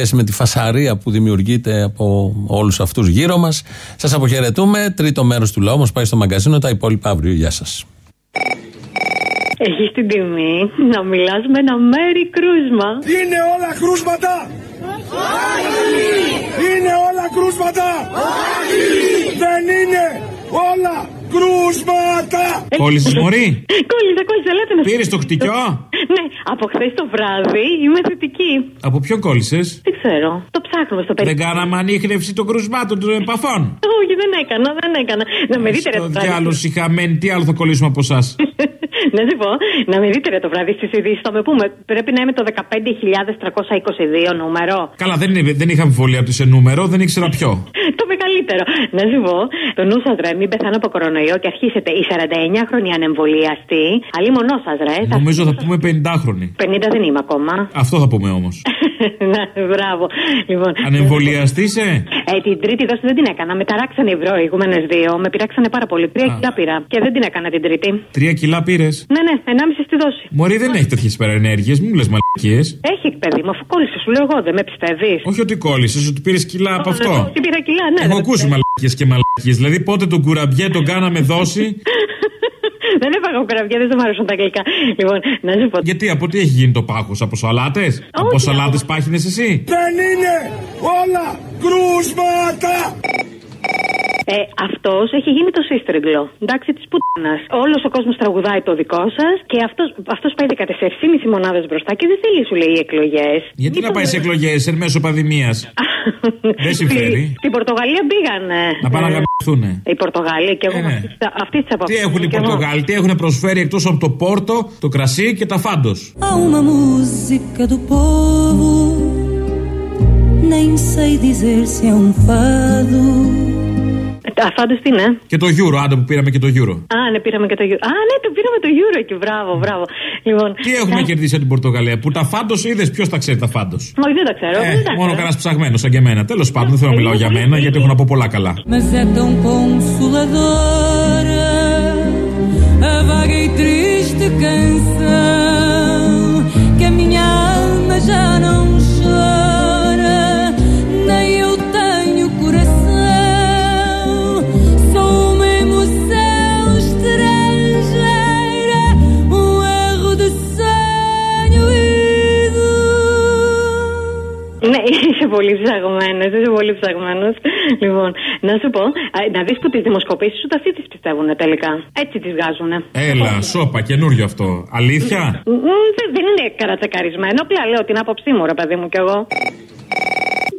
Σχέση με τη φασαρία που δημιουργείται από όλους αυτούς γύρω μας. Σας αποχαιρετούμε. Τρίτο μέρος του λαού μας πάει στο μαγκαζίνο. Τα υπόλοιπα αύριο. Γεια σας. Έχεις την τιμή να μιλάς με ένα μέρη κρούσμα. Είναι όλα κρούσματα! Είναι όλα κρούσματα! Δεν είναι όλα κρούσματα! Κόλλησες μωρή; Κόλλησα, κόλλησα, λέτε να Πήρες το χτυκιό; Ναι, από χθες το βράδυ είμαι θετική. Από ποιον κόλλησες; Δεν ξέρω. Το ψάχνουμε στο Δεν παιδί. κάναμε ανείχνευση των κρουσμάτων των επαφών. Όχι, δεν έκανα, δεν έκανα. Να με δείτε ρε Το το βράδυ. διάλογο χαμένη, τι άλλο θα κολλήσουμε από εσάς; Να σου πω, να με δείτε ρε το βράδυ στις ειδήσεις. Θα με πούμε, πρέπει να είμαι το 15.322 νούμερο. Καλά, δεν, είναι, δεν είχα αμφιβολία από το σε νούμερο, δεν ήξερα ποιο. Το με καλύτερο. Να σου πω, το νου σας ρε, μην πεθάνω από κορονοϊό και αρχίσετε οι 49χρονοι ανεμβολιαστοί. Αλλή μονό σας ρε. θα- Νομίζω θα πούμε 50χρονοι. 50 δεν είμαι ακόμα. Αυτό θα πούμε όμως. Να, μπράβο. Λοιπόν, Ανεμβολιαστή είσαι; ε, την τρίτη δόση δεν την έκανα. Με ταράξανε οι προηγούμενες δύο. Με πειράξανε πάρα πολύ. Τρία Α. κιλά πήρα. Και δεν την έκανα την τρίτη. Τρία κιλά πήρες; Ναι, ναι, 1,5 στη δόση. Μωρή δεν έχει τέτοιες υπερενέργειε, μην μου λες μαλακίες. Έχει παιδί μου, αφού κόλλησε, σου λέω εγώ, δεν με πιστεύεις. Όχι ότι κόλλησες, ότι πήρες κιλά από αυτό. Τι πήρα κιλά, ναι. Έχω δεν ακούσει μαλακίε και μαλακίε. Δηλαδή πότε τον κουραμπιέ τον κάναμε δόση; Δεν έφαγα καραβιά, δεν μου αρέσουν τα αγγλικά. Λοιπόν, να σου πω. Γιατί από τι έχει γίνει το πάχος, από σαλάτες; Από σαλάτες πάχινες εσύ; Δεν είναι όλα κρούσματα! Ε, Αυτός έχει γίνει το σύστριγγλο. Εντάξει, της πουτάνα. Όλος ο κόσμος τραγουδάει το δικό σας και αυτός αυτός πάει 14,5 μονάδες μπροστά και δεν θέλει, σου λέει, εκλογές. Γιατί να πάει σε εκλογές εν μέσω πανδημίας; Δεν συμφέρει. Στην Πορτογαλία πήγανε. Να πάνε να Ε, γαμπηθούνε. Οι Πορτογαλία και εγώ Ε, ναι. αυτής τη Τι έχουν οι Πορτογάλοι, τι έχουν προσφέρει εκτός από το πόρτο, το κρασί και τα φάντος; Há uma música do povo, nem sei dizer se é um fado. Αφάντω τι είναι. Και το Euro, άντε που πήραμε και το Euro. Α, ναι, πήραμε και το Euro. Α, ναι, το πήραμε το Euro εκεί. Μπράβο, μπράβο. Λοιπόν, Τι έχουμε κερδίσει από την Πορτογαλία, που τα φάντος είδες, ποιος τα ξέρει τα φάντος; Όχι, δεν τα ξέρω. Ε, δεν τα μόνο ξέρω. κανένας ψαγμένος σαν και εμένα. Τέλος πάντων, δεν θέλω να μιλάω για μένα, γιατί έχω να πω πολλά καλά. Mas é tão consoladora a vaga e triste canção que a minha alma já não Ναι, είσαι πολύ ψαγμένος. Είσαι πολύ ψαγμένος. Λοιπόν, να σου πω, α, να δεις που τις δημοσκοπήσεις ούτε αυτοί τι πιστεύουν τελικά. Έτσι τις βγάζουν. Έλα, σόπα, καινούριο αυτό. Αλήθεια; Δεν, δεν είναι καρατσεκαρισμένο. Απλά λέω την άποψή μου, ρε παιδί μου κι εγώ.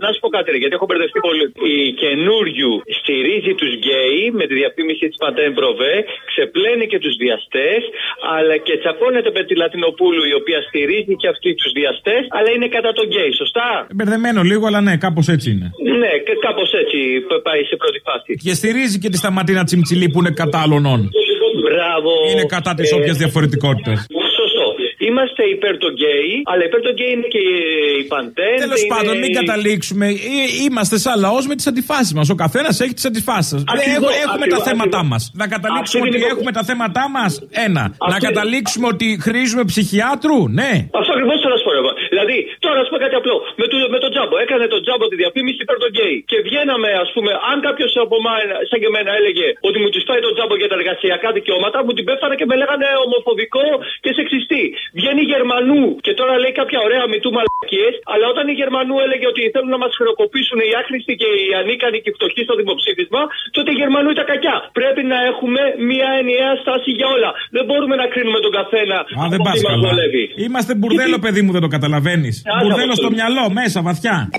Να σου πω κάτι, ρε, γιατί έχω μπερδευτεί πολύ. Η καινούριου στηρίζει τους γκέι με τη διαφήμιση της Pantene Pro-V, ξεπλένει και τους βιαστέ, αλλά και τσακώνεται με τη Λατινοπούλου, η οποία στηρίζει και αυτή τους βιαστέ, αλλά είναι κατά των γκέι, σωστά; Μπερδεμένο λίγο, αλλά ναι, κάπως έτσι είναι. Ναι, και κάπως έτσι π- πάει σε πρώτη φάση. Και στηρίζει και τη Σταματίνα Τσιμτσιλή που είναι κατά άλλων. Μπράβο. Είναι κατά της Ε, όποιας διαφορετικότητας. Σωστό. Είμαστε υπέρ των γκέι, αλλά υπέρ των γκέι είναι και η Pantene. Τέλος είναι- πάντων, μην καταλήξουμε. Ε, Είμαστε σαν λαός με τις αντιφάσεις μας. Ο καθένας έχει τις αντιφάσεις σας. Ακριβώς, Έχουμε ακριβώς, τα θέματά μας. ακριβώς. Να καταλήξουμε Αυτή ότι είναι η έχουμε τα θέματά μας. Ένα. Να Αυτή- καταλήξουμε ότι χρήζουμε ψυχιάτρου. Ναι. Αυτό ακριβώς θέλω να σου πω. Εγώ. Δηλαδή, τώρα ας πούμε κάτι απλό. Με, το, με τον τζάμπο. Έκανε τον τζάμπο τη διαφήμιση υπέρ των γκέι. Και βγαίναμε, ας πούμε, αν κάποιος από εμά, σαν και εμένα, έλεγε ότι μου της φάει τον τζάμπο για τα εργασιακά δικαιώματα, μου την πέφτανε και με λέγανε ομοφοβικό και σεξιστή. Βγαίνει Γερμανού και τώρα λέει κάποια ωραία μητού μαλακίες, αλλά όταν η Γερμανού έλεγε ότι θέλουν να μας χρεοκοπήσουν οι άχρηστοι και οι ανίκανοι και οι φτωχοί στο δημοψήφισμα, τότε η Γερμανού ήταν κακιά. Πρέπει να έχουμε μια ενιαία στάση για όλα. Δεν μπορούμε να κρίνουμε τον καθένα. Α, δεν από πας τι μας καλά. βολεύει. Είμαστε μπουρδέλο, παιδί μου, δεν το καταλαβαίνεις. Άσε Μπουρδέλο από στο το- μυαλό, μέσα, βαθιά.